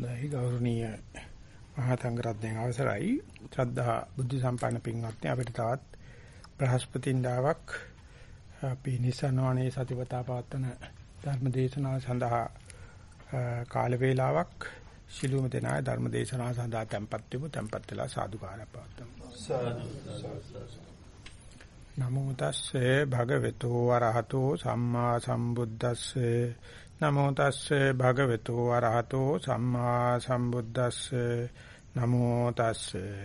දැයි ගෞරවනීය මහා සංඝරත්නයන් අවසරයි. ශ්‍රද්ධා බුද්ධ සම්පන්න පින්වත්නි අපිට තවත් බ්‍රහස්පතින්දාවක් අපි නිසනවනේ සතිපතා පවත්වන ධර්ම දේශනාව සඳහා කාල වේලාවක්. ශිළුම දෙනාය ධර්ම දේශනාව සඳහා tempත් වෙමු tempත් වෙලා සාදුකාරය පවත්වමු. නමෝ තස්සේ භගවතු වරහතෝ සම්මා සම්බුද්දස්සේ නමෝ තස්සේ භගවතු වරහතෝ සම්මා සම්බුද්දස්සේ. නමෝ තස්සේ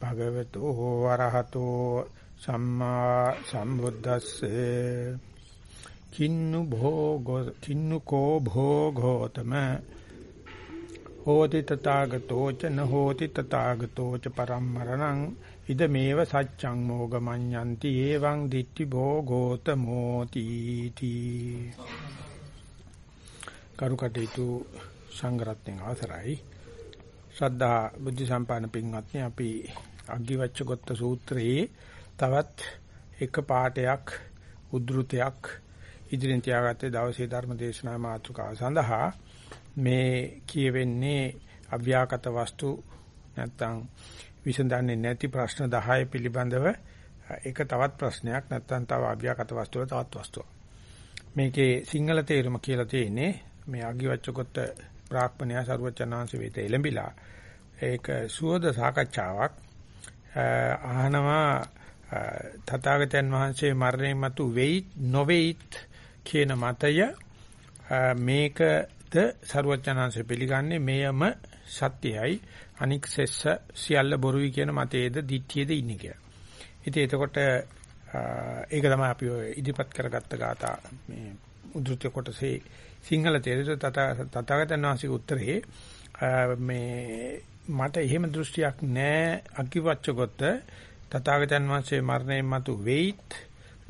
භගවතු වරහතෝ සම්මා සම්බුද්දස්සේ. කින්නු භෝගෝ කින්නු කෝ භෝගෝතම. හෝති තථාගතෝ ච න හෝති තථාගතෝ ච පරම්මරණං. ඉදමේව සච්ඡං මෝගමඤ්ඤන්ති. එවං දිට්ඨි භෝගෝතමෝ තීති. කරුකටේතු සංග්‍රහයෙන් අවසරයි. ශ්‍රද්ධා බුද්ධ සම්පන්න පින්වත්නි අපි අග්ගිවච්ඡ ගොත්ත සූත්‍රයේ තවත් එක පාඩයක් උද්ෘතයක් ඉදිරියෙන් තියාගත්තේ දවසේ ධර්ම දේශනා මාතෘකාව සඳහා. මේ කියවෙන්නේ අව්‍යාකට වස්තු නැත්තම් විසඳන්නේ නැති ප්‍රශ්න 10 පිළිබඳව ඒක තවත් ප්‍රශ්නයක් නැත්තම් තව අව්‍යාකට වස්තු වල තවත් වස්තුවක්. මේකේ සිංහල තේරුම කියලා තියෙන්නේ මේ අගිවච්ඡකොත් බ්‍රාහ්මණයා සරුවචනාංශ වේත එළඹිලා ඒක සුවද සාකච්ඡාවක්. අහනවා තථාගතයන් වහන්සේ මරණයන් මතු වෙයි නොවේයිත් කියන මතය. මේකද සරුවචනාංශ පිළිගන්නේ මෙයම සත්‍යයයි. අනික් සෙස්ස සියල්ල බොරුයි කියන මතයේද දිට්ඨියේද ඉන්නේ කියලා. ඉතින් එතකොට ඒක තමයි අපි ඉදිරිපත් කරගත්ත ગાතා මේ උද්ෘත කොටසේ සිංහල තේරෙත තථාගතයන් වහන්සේගේ උත්තරේ මේ මට එහෙම දෘෂ්ටියක් නැහැ අකිවච්චගොත තථාගතයන් වහන්සේ මරණයන් මතු වෙයිත්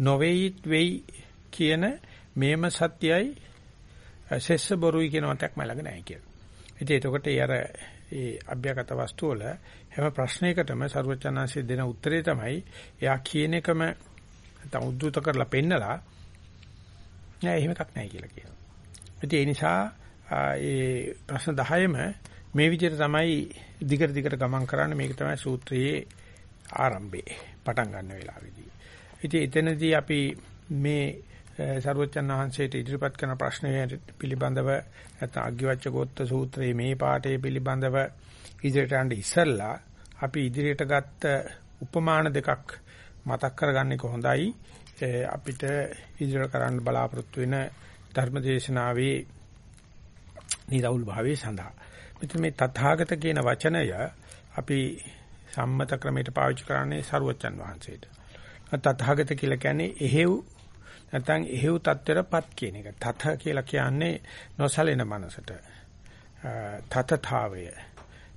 නොවේයිත් වෙයි කියන මේම සත්‍යයි සෙස්ස බොරුයි කියන මතයක් මම ළඟ නැහැ කියලා. ඉතින් එතකොට ඒ අර ඒ අභ්‍යගත වස්තු වල හැම ප්‍රශ්නයකටම ਸਰවචනාංශය දෙන උත්තරේ තමයි එයා කියන එකම නැත්නම් උද්දුත කරලා පෙන්නලා නෑ එහෙම එකක් නැහැ කියලා කියනවා. ඉතින් ඒ නිසා ඒ ප්‍රශ්න 10ම මේ විදිහට තමයි දිගට දිගට ගමන් කරන්නේ. මේක තමයි සූත්‍රයේ ආරම්භය. පටන් ගන්න වෙලාවේදී. ඉතින් එතනදී අපි මේ සරුවචන් වහන්සේට ඉදිරිපත් කරන ප්‍රශ්නය පිළිබඳව නැත්නම් අග්ගිවච්ඡ ගෝත්ත සූත්‍රයේ මේ පාඩේ පිළිබඳව ඉදිරියට යන්න ඉස්සෙල්ලා අපි ඉදිරියට ගත්ත උපමාන දෙකක් මතක් කරගන්නේ කොහොඳයි. අපිට ඉදිරියට කරන්න බලාපොරොත්තු වෙන ධර්මදේශනාවේ නිරවුල් භාවයේ සඳහා. මෙතන මේ තථාගත කියන වචනය අපි සම්මත ක්‍රමයට පාවිච්චි කරන්නේ සරුවච්චන් වහන්සේට. තථාගත කියලා කියන්නේ එහෙව් නැත්නම් එහෙව් තත්ත්වයටපත් කියන එක. තත කියලා කියන්නේ නොසලෙන මනසට. තතතාවය.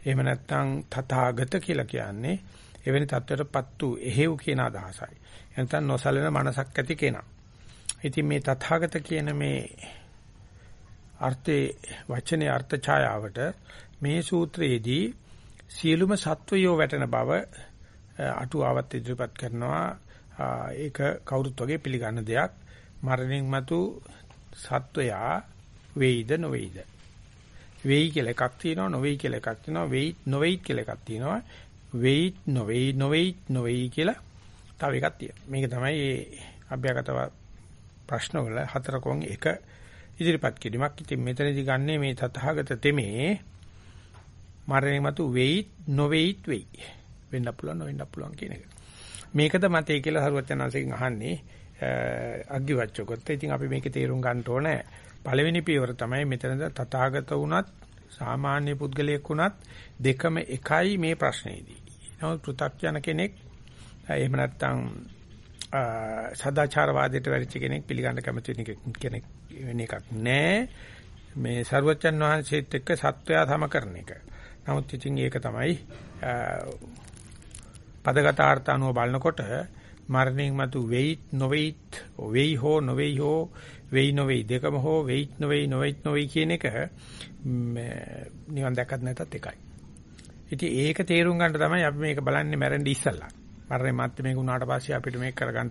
එහෙම නැත්නම් තථාගත කියලා කියන්නේ එවැනි තත්ත්වයටපත් වූ එහෙව් කියන අදහසයි. නැත්නම් නොසලෙන මනසක් ඇති කෙනා. ඉතින් මේ තථාගත කියන මේ අර්ථේ වචනේ අර්ථ ඡායාවට මේ සූත්‍රයේදී සියලුම සත්වයෝ වැටෙන බව අටුවාවත් ඉදිරිපත් කරනවා. ඒක කවුරුත් වගේ පිළිගන්න දෙයක්. මරණින් මතු සත්වයා වෙයිද නොවේයිද? වෙයි කියලා එකක් තියෙනවා නොවේයි කියලා එකක් තියෙනවා වෙයි නොවේයි කියලා එකක් තියෙනවා. වෙයි නොවේයි නොවේයි නොවේයි කියලා තව එකක් තියෙනවා. මේක තමයි අභ්‍යගතව ප්‍රශ්නවල හතරකෝන් එක ඉදිරිපත් කිරීමක්. ඉතින් මෙතනදී ගන්නේ මේ තථාගත තෙමේ මරණය මතු වෙයි නොවේයිත් වෙයි. වෙන්න පුළුවන් නොවෙන්න පුළුවන් කියන එක. මේකද මතේ කියලා හරුවචනාංශයෙන් අහන්නේ අග්ගිවච්ඡකොත්. ඉතින් අපි මේකේ තේරුම් ගන්න ඕනේ. පළවෙනි පියවර තමයි මෙතනද තථාගත වුණත් සාමාන්‍ය පුද්ගලයෙක් වුණත් දෙකම එකයි මේ ප්‍රශ්නේදී. නමුත් පෘථග්ජන කෙනෙක් එහෙම නැත්නම් සදාචාරවාදයට වැඩිච්ච කෙනෙක් පිළිගන්න කැමති කෙනෙක් වෙන එකක් නෑ. මේ ਸਰවචන් වහන්සේත් එක්ක සත්වයා සම කරන එක. නමුත් ඉතින් ඒක තමයි පදගත අර්ථ අනුව බලනකොට මරණින් මතු වෙයිත් නොවේයිත් වෙයි හෝ නොවේයි හෝ වෙයි නොවේයි දෙකම හෝ වෙයිත් නොවේයි නොවේයිත් නොවේයි කියන එක නිවන් දැක්කත් නැතත් එකයි. ඉතින් ඒක තේරුම් ගන්න තමයි අපි මේක බලන්නේ මැරෙන්න ඉස්සල්ලා. මරණය මැත්තේ වුණාට පස්සේ අපිට මේක කරගන්න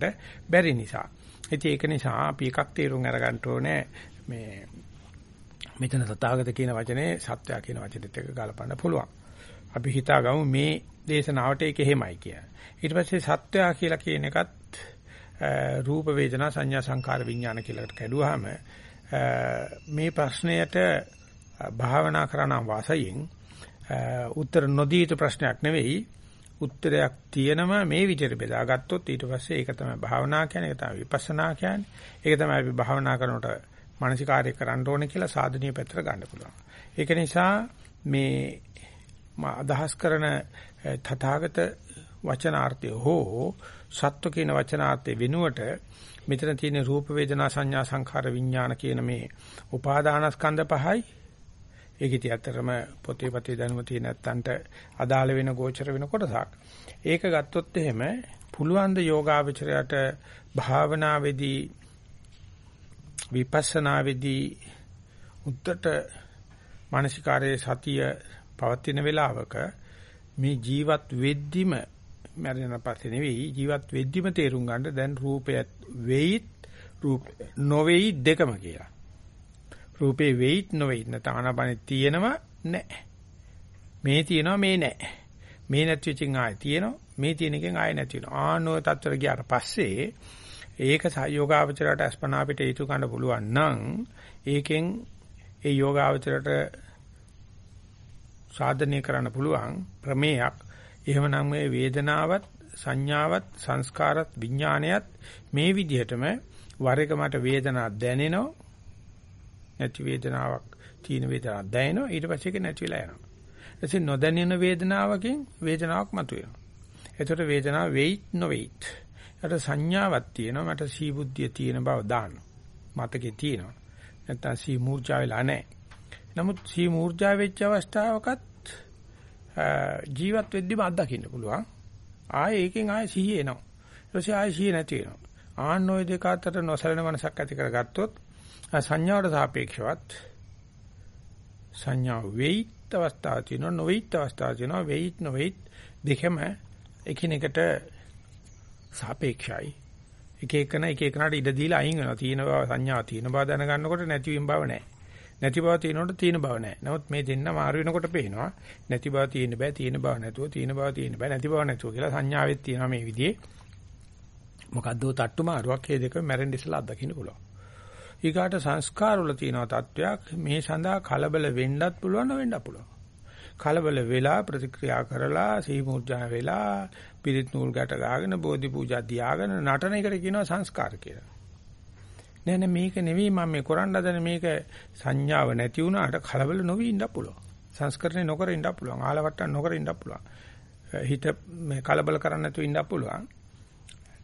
බැරි නිසා. ඉතින් ඒක නිසා අපි එකක් තීරුම් අරගන්න ඕනේ මේ මෙතන තථාගත කියන වචනේ සත්‍යය කියන වචනෙත් එක්ක ගලපන්න පුළුවන්. අපි හිතාගමු මේ දේශනාවට ඒක එහෙමයි කියලා. ඊට පස්සේ සත්‍යය කියලා කියන එකත් රූප වේදනා සංඥා සංකාර විඥාන කියලා කැඩුවාම මේ ප්‍රශ්නයට භාවනා කරන වාසයෙන් උත්තර නොදී යුතු ප්‍රශ්නයක් නෙවෙයි උත්තරයක් තියෙනවා මේ විදිහට බෙදාගත්තොත් ඊට පස්සේ ඒක තමයි භාවනා කියන්නේ ඒක තමයි විපස්සනා කියන්නේ ඒක තමයි අපි භාවනා කරනකොට මානසිකාර්ය කරන්න ඕනේ කියලා සාධනීය පැත්තට ගන්න පුළුවන්. ඒක නිසා මේ අදහස් කරන තථාගත වචනාර්ථය හෝ සත්ව කියන වචනාර්ථය වෙනුවට මෙතන තියෙන රූප වේදනා සංඥා සංඛාර විඥාන කියන මේ උපාදානස්කන්ධ පහයි ඒක ඉතින් ඇත්තටම පොතේ පතේ දැනුම තියෙන නැත්තන්ට අදාළ වෙන ගෝචර වෙන කොටසක්. ඒක ගත්තොත් එහෙම පුළුවන් ද යෝගාවචරයට භාවනාවේදී විපස්සනාවේදී උත්තර මානසිකාරයේ සතිය පවතින වෙලාවක මේ ජීවත් වෙද්දිම මරණ පස්සේ නෙවෙයි ජීවත් වෙද්දිම තේරුම් ගන්න දැන් රූපය වෙයිත් රූප නොවේයි දෙකම කියලා. රූපේ වෙයිත් නොවේයි නැත්නම් ආනාපානෙ තියෙනවා නැහැ. මේ තියෙනවා මේ නැහැ. මේ නැති වෙච්චින් ආයෙ තියෙනවා මේ තියෙන එකෙන් ආයෙ නැති වෙනවා. ආනෝ තත්ත්වර ගියාට පස්සේ ඒක යෝගාවචරයට අස්පනා පිට හේතු ගන්න පුළුවන් නම් ඒකෙන් ඒ යෝගාවචරයට සාධනය කරන්න පුළුවන් ප්‍රමේයක්. එහෙමනම් මේ වේදනාවත් සංඥාවත් සංස්කාරත් විඥානයත් මේ විදිහටම වර එක මට වේදනාවක් දැනෙනවා නැති වේදනාවක් තීන වේදනාවක් දැනෙනවා ඊට පස්සේ ඒක නැති වෙලා යනවා. එතකොට නොදැනෙන වේදනාවකින් වේදනාවක් මතුවෙනවා. එතකොට වේදනාව වෙයිත් නොවේයිත්. ඊට සංඥාවක් තියෙනවා මට සී බුද්ධිය තියෙන බව දාන්න. මතකේ තියෙනවා. නැත්තම් සී මූර්ජා වෙලා නැහැ. නමුත් සී මූර්ජා වෙච්ච අවස්ථාවකත් ජීවත් වෙද්දිම අත්දකින්න පුළුවන්. ආයේ ඒකෙන් ආයේ සිහිය එනවා. ඊට පස්සේ ආයේ සිහිය නැති වෙනවා. ආන්න ওই දෙක අතර නොසලෙන මනසක් ඇති කරගත්තොත් සංඥාවට සාපේක්ෂවත්. සංඥා වෙයිත් අවස්ථාව තියෙනවා නොවෙයිත් අවස්ථාව තියෙනවා. වෙයිත් නොවෙයිත් දෙකම එකිනෙකට සාපේක්ෂයි. එක එකන එක එකනට ඉඩ දීලා අයින් වෙනවා. තියෙන බව සංඥා තියෙන බව දැනගන්නකොට නැති වීම බව නැහැ. නැති බව තියෙනකොට තියෙන බව නැහැ. නමුත් මේ දෙන්න මාරු වෙනකොට පේනවා. නැති බව තියෙන බෑ තියෙන බව නැතුව තියෙන බව තියෙන බෑ නැති බව නැතුව කියලා සංඥාවෙත් තියෙනවා මේ විදිහේ. මොකද්ද තට්ටු මාරුවක්? මේ දෙක මැරෙන්න ඉස්සලා අත්දකින්න පුළුවන්. ඊගාට සංස්කාර වල තියෙන තත්වයක් මේ සඳහා කලබල වෙන්නත් පුළුවන් වෙන්නත් පුළුවන්. කලබල වෙලා ප්‍රතික්‍රියා කරලා සීමුර්ජා වෙලා පිරිත් නූල් ගැට ගාගෙන බෝධි පූජා තියාගෙන නටන එකට කියනවා සංස්කාර කියලා. නෑ නෑ මේක නෙවෙයි මම මේ කරන්න හදන මේක සංඥාව නැති වුණාට කලබල නොවි ඉන්න පුළුවන්. සංස්කරණය නොකර ඉන්න පුළුවන්. ආලවට්ටම් නොකර ඉන්න පුළුවන්. හිත මේ කලබල කරන්නේ නැතුව ඉන්න පුළුවන්.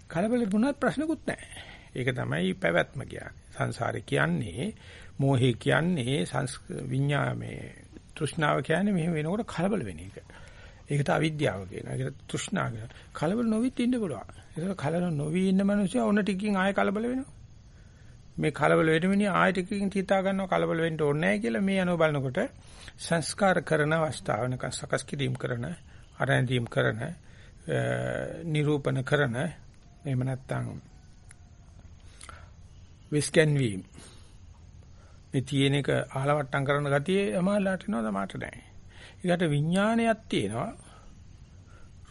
කලබල වුණත් ප්‍රශ්නකුත් නැහැ. ඒක තමයි පැවැත්ම කියන්නේ. සංසාරේ කියන්නේ මෝහය කියන්නේ විඤ්ඤාමේ තෘෂ්ණාව කියන්නේ මෙහෙම වෙනකොට කලබල වෙන එක. ඒකට අවිද්‍යාව කියනවා. ඒකට තෘෂ්ණාව කියනවා. කලබල නොවිත් ඉන්න පුළුවන්. ඒක කලබල නොවි ඉන්න මිනිස්සු ඕන ටිකකින් ආයෙ කලබල වෙනවා. මේ කලබල වෙන්නේ ආයෙ ටිකකින් තිතා ගන්නවා කලබල වෙන්න ඕනේ නැහැ කියලා මේ අනුව බලනකොට සංස්කාර කරන අවස්ථාව නිකන් සකස් කිරීම කරන ආරම්භීම් කරන නිරූපණ කරන එහෙම නැත්නම් විස්කැන්වීම. මේ තියෙන එක ආලවට්ටම් කරන ගතිය යමාලාට එනවා තමාට නැහැ. ඊකට විඥානයක් තියෙනවා.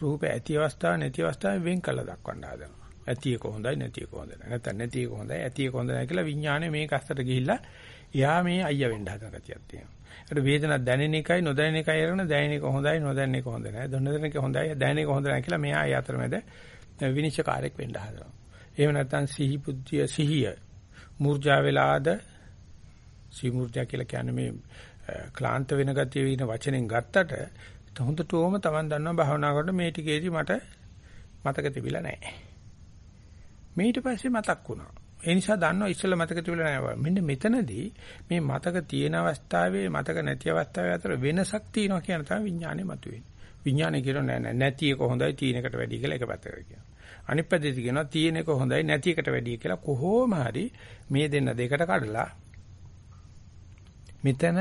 රූප ඇති අවස්ථාව නැති අවස්ථාව වෙන් කළ දක්වන්න හදනවා. ඇති එක හොඳයි නැති එක හොඳ නැහැ. නැත්නම් නැති එක හොඳයි ඇති එක හොඳ නැහැ කියලා විඥානේ මේක අස්සට ගිහිල්ලා එයා මේ අයියා වෙන්න හදන ගතියක් තියෙනවා. ඒකට වේදනාවක් දැනෙන එකයි නොදැනෙන එකයි අරගෙන දැනෙන එක හොඳයි නොදැනෙන එක හොඳ නැහැ. නොදැනෙන එක හොඳයි දැනෙන එක හොඳ නැහැ කියලා මෙයා ආය අතරමැද විනිශ්චයකාරයක් වෙන්න හදනවා. එහෙම නැත්නම් සිහි බුද්ධිය සිහිය මූර්ජා වෙලාද සීමූර්ජා කියලා කියන්නේ මේ ක්ලාන්ත වෙන ගතිය වෙන වචනෙන් ගත්තට හොඳටම Taman දන්නවා භාවනා කරනකොට මේ ටිකේදී මට මතක තිබිලා නැහැ. ඊට පස්සේ මතක් වුණා. ඒ නිසා දන්නවා ඉස්සෙල්ලා මතක තිබිලා නැහැ. මෙන්න මෙතනදී මේ මතක තියෙන අවස්ථාවේ මතක නැති අවස්ථාවේ අතර වෙනසක් තියෙනවා කියන තමයි විඥානේ මතුවෙන්නේ. විඥානේ කියනවා නෑ නෑ නැති එක හොඳයි තියෙනකට වැඩි කියලා එක පැත්තකට කියනවා. අනිත් පැත්තේ කියනවා තියෙන එක හොඳයි නැති එකට වැඩිය කියලා කොහොම හරි මේ දෙන්න දෙකට කඩලා මෙතන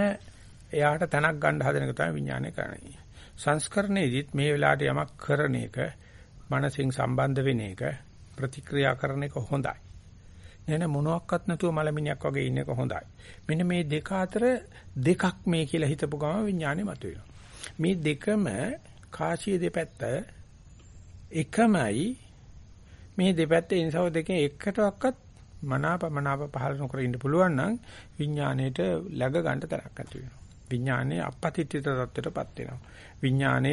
එයාට තනක් ගන්න හදන එක තමයි විඥානය කරන්නේ. සංස්කරණයේදීත් මේ වෙලාවට යමක් කරන එක මනසින් සම්බන්ධ වෙන එක ප්‍රතික්‍රියා කරන එක හොඳයි. නෑ නෑ මොනවත් නැතුව මලමිනියක් වගේ ඉන්න එක හොඳයි. මෙන්න මේ දෙක අතර දෙකක් මේ කියලා හිතපු ගම විඥානේ මතුවෙනවා. මේ දෙකම කාසිය දෙපැත්ත එකමයි මේ දෙපැත්තේ ඉන්සව දෙකෙන් එකටවත් මනාපමනාප පහළ නොකර ඉන්න පුළුවන් නම් විඥාණයට läග ගන්න තරක් ඇති වෙනවා. විඥානයේ අපපතිත්‍ය තත්ත්වයටපත් වෙනවා. විඥානය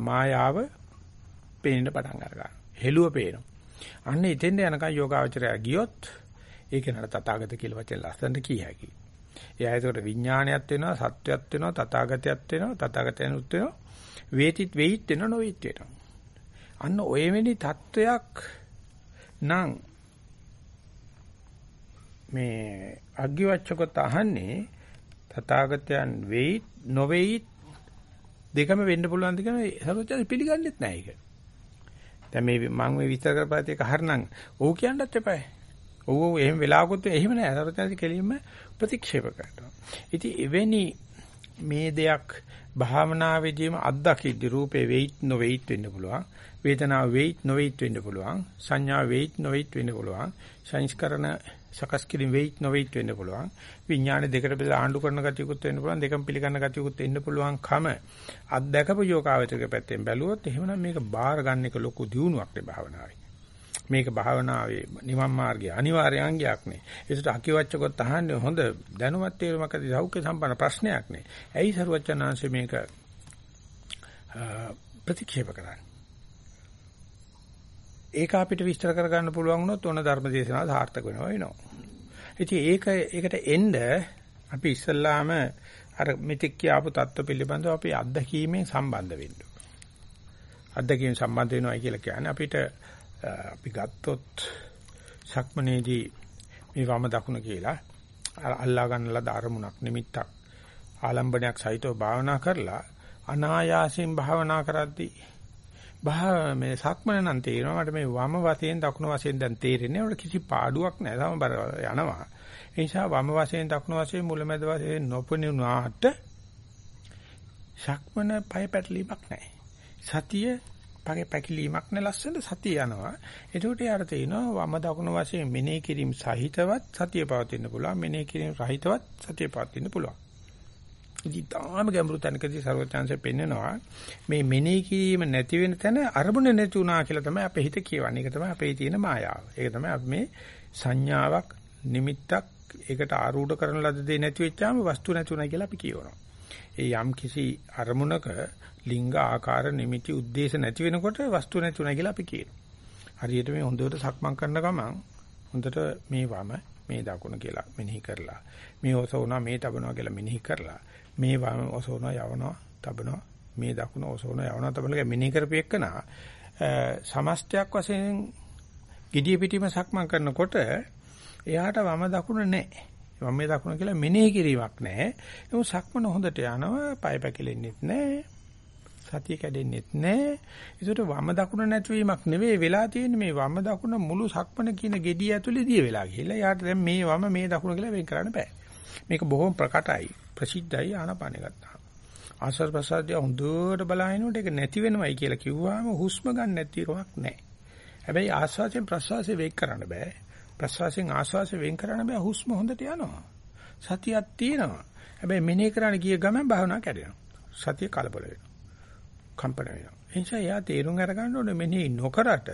මායාව පේන්න පටන් ගන්නවා. හෙළුව පේනවා. අන්න එතෙන්ද යනකම් යෝගාවචරය ගියොත් ඒක නට තථාගත කියලා වචන ලස්සනට කිය හැකියි. එයා ඒකට විඥානයත් වෙනවා, සත්‍යයත් වෙනවා, තථාගතයත් වෙනවා, තථාගතයනුත් වෙනවා. වේතිත් වෙයිත් වෙනවා, නොවේත් වෙනවා. අන්න ඔය වෙලේ தත්වයක් නම් මේ අග්ගිවච්ඡකොත් අහන්නේ තථාගතයන් වෙයි නොවේයි දෙකම වෙන්න පුළුවන් ද කියන සරුවචන පිළිගන්නෙත් නැහැ ඒක. දැන් මේ මම මේ විස්තර කරපුවාත් ඒක හරිනම් ඔව් කියන්නත් එපායි. ඔව් ඔව් එහෙම වෙලාවකුත් එහෙම නැහැ. සරුවචන කෙලින්ම ප්‍රතික්ෂේප කරනවා. ඉතින් එවැනි මේ දෙයක් භාවනාවේදීම අත්දකිද්දි රූපේ වෙයිත් නොවේයිත් වෙන්න පුළුවන්. වේදනාව වෙයිත් නොවේයිත් වෙන්න පුළුවන්. සංඥා වෙයිත් නොවේයිත් වෙන්න පුළුවන්. සංස්කරණ සකස් කිරීම වෙයිත් නොවේයිත් වෙන්න පුළුවන්. විඥානේ දෙකට බෙදලා ආණ්ඩු කරන ගතියකුත් වෙන්න පුළුවන්. දෙකම පිළිගන්න ගතියකුත් එන්න පුළුවන් කම අත්දැකපු යෝගාවචරක පැත්තෙන් බැලුවොත් එහෙමනම් මේක බාර ගන්න එක ලොකු දියුණුවක් නේ භාවනාවේ. මේක භාවනාවේ නිවන් මාර්ගයේ අනිවාර්ය අංගයක් නේ. ඒකට අකිවච්චකොත් අහන්නේ හොඳ දැනුවත් තේරුමක් ඇති සෞඛ්‍ය සම්පන්න ප්‍රශ්නයක් නේ. ඇයි සරුවචනාංශ මේක ප්‍රතික්ෂේප කරන්නේ? ඒක අපිට විස්තර කරගන්න පුළුවන් වුණොත් ඕන ධර්මදේශනාව සාර්ථක වෙනවා වෙනවා. ඉතින් ඒක ඒකට එන්න අපි ඉස්සල්ලාම අර මෙතික් කියාපු தত্ত্ব පිළිබඳව අපි අත්දැකීමෙන් සම්බන්ධ වෙන්න අත්දැකීම් සම්බන්ධ වෙනවා කියලා කියන්නේ අපිට අපි ගත්තොත් සක්මනේදී මේ වම දකුණ කියලා අල්ලා ගන්නලා ධර්මුණක් නිමිත්තක් ආලම්බණයක් සහිතව භාවනා කරලා අනායාසයෙන් භාවනා කරද්දී බා මේ සක්මන නම් තේරෙනවා. මට මේ වම වශයෙන් දකුණු වශයෙන් දැන් තේරෙන්නේ ඒකට කිසි පාඩුවක් නැහැ. සමබර යනවා. ඒ නිසා වම වශයෙන් දකුණු වශයෙන් මුලමැද වශයෙන් නොපෙනුනාට සක්මන පය පැටලීමක් නැහැ. සතිය පගේ පැකිලීමක් නැ ලස්සන සතිය යනවා. ඒකට යාර තේිනවා වම දකුණු වශයෙන් මෙනෙහි කිරීම සහිතවත් සතිය පවතින්න පුළුවන්. මෙනෙහි කිරීම රහිතවත් සතිය පවතින්න පුළුවන්. ඉතින් තාම ගැඹුරු තැනකදී ਸਰවචාන්සෙ පෙන්නනවා මේ මෙනෙහි කිරීම නැති වෙන තැන අරමුණ නැති වුණා කියලා තමයි අපේ හිත කියවන්නේ. ඒක තමයි අපේ තියෙන මායාව. ඒක තමයි අපි මේ සංඥාවක්, නිමිත්තක් ඒකට ආරූඪ කරන ලද දෙයක් නැති වෙච්චාම වස්තු නැතුණා කියලා අපි කියවනවා. ඒ යම් කිසි අරමුණක ලිංග ආකාර නිමිති ಉದ್ದೇಶ නැති වෙනකොට වස්තු නැතුණා කියලා අපි කියනවා. හරියට මේ හොඳට සක්මන් කරන ගමන් හොඳට මේ වම මේ දකුණ කියලා මෙනෙහි කරලා මේ ඔසවනවා මේ තබනවා කියලා මෙනෙහි කරලා මේ වම ඔසවනවා යවනවා තබනවා මේ දකුණ ඔසවනවා යවනවා තබනවා මෙනෙහි කරපෙන්නනා සමස්තයක් වශයෙන් gediya pitima සක්මන් කරනකොට එයාට වම දකුණ නැහැ. වම මේ දකුණ කියලා මෙනෙහි කිරීමක් නැහැ. ඒක සක්මන හොඳට යනවා, පය පැකිලෙන්නෙත් නැහැ. සතිය කැඩෙන්නෙත් නැහැ. ඒකට වම දකුණ නැතිවීමක් නෙවෙයි වෙලා තියෙන්නේ මේ වම දකුණ මුළු සක්මන කියන gediya ඇතුලේදී වෙලා ගිහිල්ලා. යාට දැන් මේ වම මේ දකුණ කියලා වෙන් කරන්න බෑ. මේක බොහොම ප්‍රකටයි. ප්‍රසිද්ධයි ආනපානෙ ගත්තා. ආශ්වාස ප්‍රශ්වාසය හොඳට බලහිනකොට ඒක නැති වෙනවයි කියලා කිව්වම හුස්ම ගන්න නැති කමක් නැහැ. හැබැයි ආශ්වාසයෙන් ප්‍රශ්වාසය වෙන් කරන්න බෑ. ප්‍රශ්වාසයෙන් ආශ්වාසය වෙන් කරන්න බෑ හුස්ම හොඳට යනවා. සතියක් තියෙනවා. හැබැයි මෙනේ කරන්න ගිය ගමන් භාවනාව කැඩෙනවා. සතිය කලබල වෙනවා. කම්පන වෙනවා. එනිසා යා තේරුම් අරගන්න ඕනේ මෙනේ නොකරට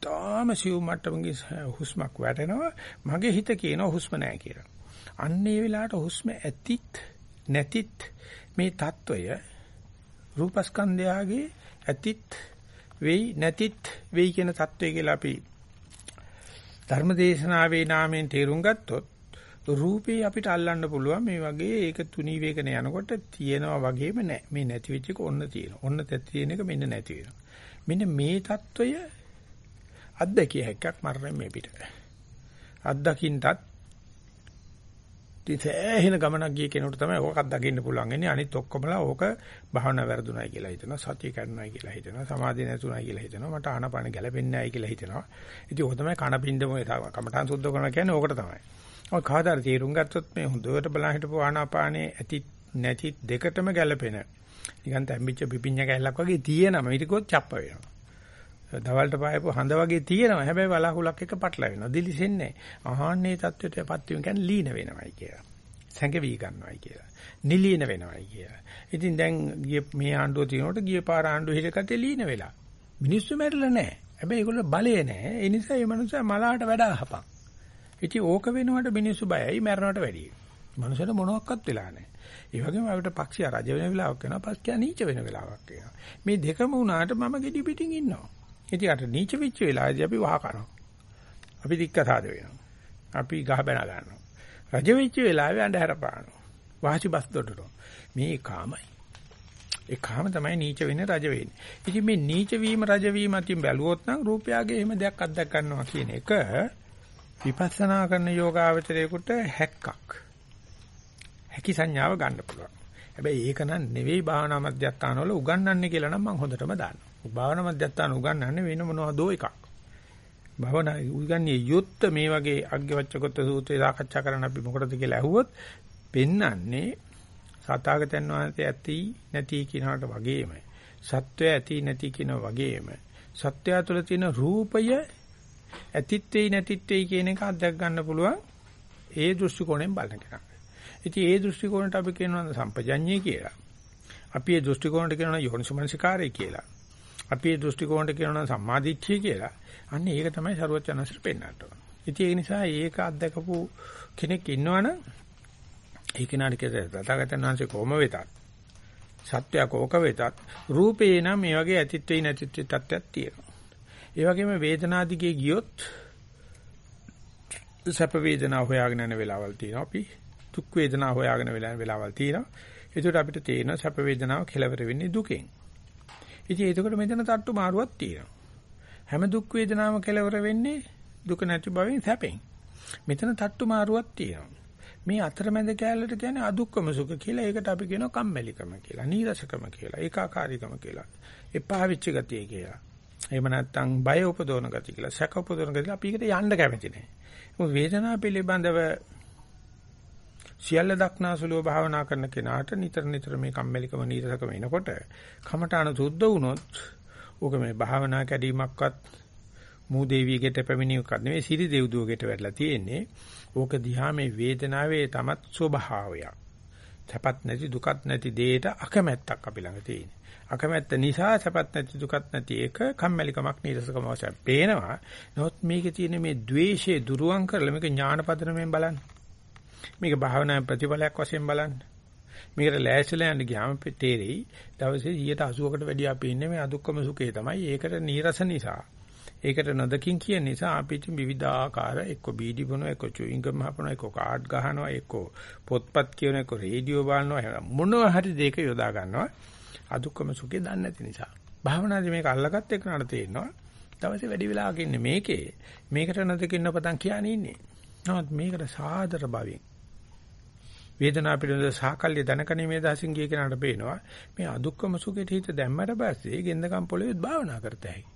තාම සිව් මට්ටමගේ හුස්මක් වැටෙනවා. මගේ හිත කියනවා හුස්ම නැහැ කියලා. අන්න ඒ වෙලාවට හුස්ම ඇතිත් නැතිත් මේ తত্ত্বය රූපස්කන්ධයාගේ ඇතිත් වෙයි නැතිත් වෙයි කියන తত্ত্বය කියලා අපි ධර්මදේශනාවේ නාමයෙන් තේරුම් ගත්තොත් රූපේ අපිට අල්ලන්න පුළුවන් මේ වගේ ඒක තුනී වේගන යනකොට තියෙනවා වගේම නෑ. මේ නැති වෙච්ච එක ඔන්න තියෙනවා. ඔන්න තියෙන එක මෙන්න නැති වෙනවා. මෙන්න මේ తত্ত্বය අත්දැකිය හැක්කක් මරණය මේ පිට. අත්දකින්නත් ඉතින් ගමනක් ගිය කෙනෙකුට තමයි ඕකක් දකින්න පුළුවන් ඉන්නේ අනිත් ඔක්කොමලා ඕක භාවනා වැරදුණයි කියලා හිතනවා සතිය කැඩුණයි කියලා හිතනවා සමාධිය නැතුණයි කියලා හිතනවා මට ආනපාන ගැලපෙන්නේ නැහැ කියලා හිතනවා. ඉතින් ඕක තමයි කණපින්දම කමඨාන් සුද්ධ කරනවා කියන්නේ ඕකට තමයි. ඔය කාදාර තීරුම් ගත්තොත් මේ හොඳට බලන් හිටපු ආනාපානේ ඇති නැති දෙකටම ගැලපෙන නිකන් තැම්බිච්ච පිපිඤ්ඤ කැල්ලක් වගේ තියෙනම. ඊටකොත් චප්ප වෙනවා. දවල්ට පායපු හඳ වගේ තියෙනවා. හැබැයි වලාකුලක් එක පටලවෙනවා. දිලිසෙන්නේ නැහැ. ආහන්නේ தත්වෙටපත් වීම කියන්නේ ලීන වෙනවයි කියලා. සැඟවි ගන්නවයි කියලා. නිලීන වෙනවයි කියලා. ඉතින් දැන් ගිය මේ ආණ්ඩුව තියෙනකොට ගිය පාර ආණ්ඩුව හිටකතේ ලීන වෙලා. මිනිස්සු මැරිලා නැහැ. හැබැයි ඒගොල්ලෝ බලය නැහැ. ඒ නිසා මේ මනුස්සයා මලාට වැඩ අහපන්. ඉතින් ඕක වෙනවට මිනිස්සු බයයි මැරනවට වැඩියි. මනුස්සයට මොනවත් වෙලා නැහැ. ඒ වගේම අපිට පක්ෂියා රජ වෙන වෙලාවක් වෙනවා පක්ෂියා නීච වෙන වෙලාවක් වෙනවා. මේ දෙකම වුණාට මම gedi පිටින් ඉන්නවා. ඉතින් අර නීච වෙච්ච වෙලාවේදී අපි වහ කරනවා. අපි දික්කසාද වෙනවා. අපි ගහ බැන ගන්නවා. රජ වෙච්ච වෙලාවේ අඳුර පානවා. වාසි බස් දොඩට. මේ කාමයි. ඒ කාම තමයි නීච වෙන්නේ රජ වෙන්නේ. ඉතින් මේ නීච වීම රජ වීම අතින් බැලුවොත් නම් රූපයගේ එහෙම දෙයක් අත්දැක ගන්නවා කියන එක විපස්සනා කරන යෝගාවචරයේකට හැක්කක්. හැකි සංඥාව ගන්න පුළුවන්. හැබැයි ඒක නම් නෙවෙයි භාවනා මධ්‍යස්ථානවල උගන්වන්නේ කියලා නම් මම හොඳටම දන්නවා. භාවනා මධ්‍යස්ථාන උගන්වන්නේ වෙන මොනවදෝ එකක්. භාවනා උගන්න්නේ යුත්ත මේ වගේ අග්ගවච්ඡකොත්ත සූත්‍රය සාකච්ඡා කරන්න අපි මොකටද කියලා ඇහුවොත් පෙන්වන්නේ සතාගතයන් වහන්සේ ඇති නැති කියනකට වගේම සත්වය ඇති නැති කියන වගේම සත්‍යය තුළ තියෙන රූපය ඇතිත් වෙයි නැතිත් වෙයි කියන එක අත්දැක ගන්න පුළුවන් ඒ දෘෂ්ටි කෝණයෙන් බලන කෙනා. ඉතින් ඒ දෘෂ්ටි කෝණයට අපි කියනවා සම්පජඤ්ඤය කියලා. අපි ඒ දෘෂ්ටි කෝණයට කියනවා යෝනිසමනසිකාරය කියලා. අපි ඒ දෘෂ්ටි කෝණයට කියනවා සම්මාදිට්ඨිය කියලා. අන්න ඒක තමයි ਸਰවචනසට පෙන්වන්නට ඕන. ඉතින් ඒ නිසා ඒක අත්දකපු කෙනෙක් ඉන්නවනම් ඒ කෙනාට කියත තථාගතයන් වහන්සේ කොහොම වෙතත් සත්‍ය කෝක වෙතත් රූපේ නම් මේ වගේ ඇතිත් වෙයි නැතිත් වෙයි තත්ත්වයක් තියෙනවා. ඒ වගේම වේදනාදිගේ ගියොත් සැප වේදනා හොයාගෙන යන වෙලාවල් තියෙනවා අපි දුක් වේදනා හොයාගෙන වෙලාවල් තියෙනවා. ඒකට අපිට තේරෙනවා සැප වේදනාව කෙලවර වෙන්නේ දුකෙන්. ඉතින් ඒකට මෙතන තට්ටු මාරුවක් තියෙනවා. හැම දුක් වේදනාවම කෙලවර වෙන්නේ දුක නැති බවෙන් සැපෙන්. මෙතන තට්ටු මාරුවක් තියෙනවා. මේ අතරමැද කැලලට කියන්නේ අදුක්කම සුඛ කියලා. ඒකට අපි කියනවා කම්මැලිකම කියලා, නීරසකම කියලා, ඒකාකාරීකම කියලා, එපා වෙච්ච ගතිය කියලා. එහෙම නැත්නම් බය උපදවන ගතිය කියලා, සැක උපදවන ගතිය අපි ඒකට යන්න කැමති නැහැ. මොකද වේදනාව පිළිබඳව සියල්ල දක්නාසුලව භාවනා කරන කෙනාට නිතර නිතර මේ කම්මැලිකම නීරසකම එනකොට කමඨාන සුද්ධ වුණොත් ඕක මේ භාවනා කැඩීමක්වත් මූ දේවියකට පැමිණියක්වත් නෙවෙයි සිරි දෙව්දුවකට වැටලා තියෙන්නේ. ඕක දිහා මේ වේදනාවේ තමත් ස්වභාවයක්. සැපත් නැති දුකත් නැති දෙයට අකමැත්තක් අපි ළඟ තියෙන්නේ. අකමැත්ත නිසා සැපත් නැති දුකත් නැති එක කම්මැලිකමක් නීරසකම වශයෙන් පේනවා. නමුත් මේකේ තියෙන මේ द्वේෂය දුරුවන් කරලා මේක ඥානපදනමෙන් බලන්න. මේක භාවනා ප්‍රතිඵලයක් වශයෙන් බලන්න. මේකට ලෑස්තිලා යන්න ගියාම තේරෙයි දවසේ 180කට වැඩි අපි ඉන්නේ මේ අදුක්කම සුඛේ තමයි. ඒකට නීරස නිසා. ඒකට නොදකින් කියන නිසා අපි ඉතින් විවිධාකාර එක්ක බීඩි බොනවා එක්ක චුයින්ගම් හපනවා එක්ක කාඩ් ගහනවා එක්ක පොත්පත් කියනවා එක්ක රේඩියෝ බලනවා මොනවා හරි දෙයක යොදා ගන්නවා. අදුක්කම සුඛේ දන්නේ නැති නිසා. භාවනාදී මේක අල්ලගත්ත එක නඩ තේරෙනවා. දවසේ වැඩි වෙලාවක ඉන්නේ මේකේ. මේකට නොදකින් නොපතන් කියන්නේ ඉන්නේ. නමුත් මේකට සාදර භවෙන් වේදනාව පිළිබඳ සාකල්ය දැනකණීමේ දහසින් ගිය කෙනාට පේනවා මේ අදුක්කම සුඛයට හිත දැම්මට පස්සේ ගෙන්දකම් පොළොවේ භාවනා කරත හැකි.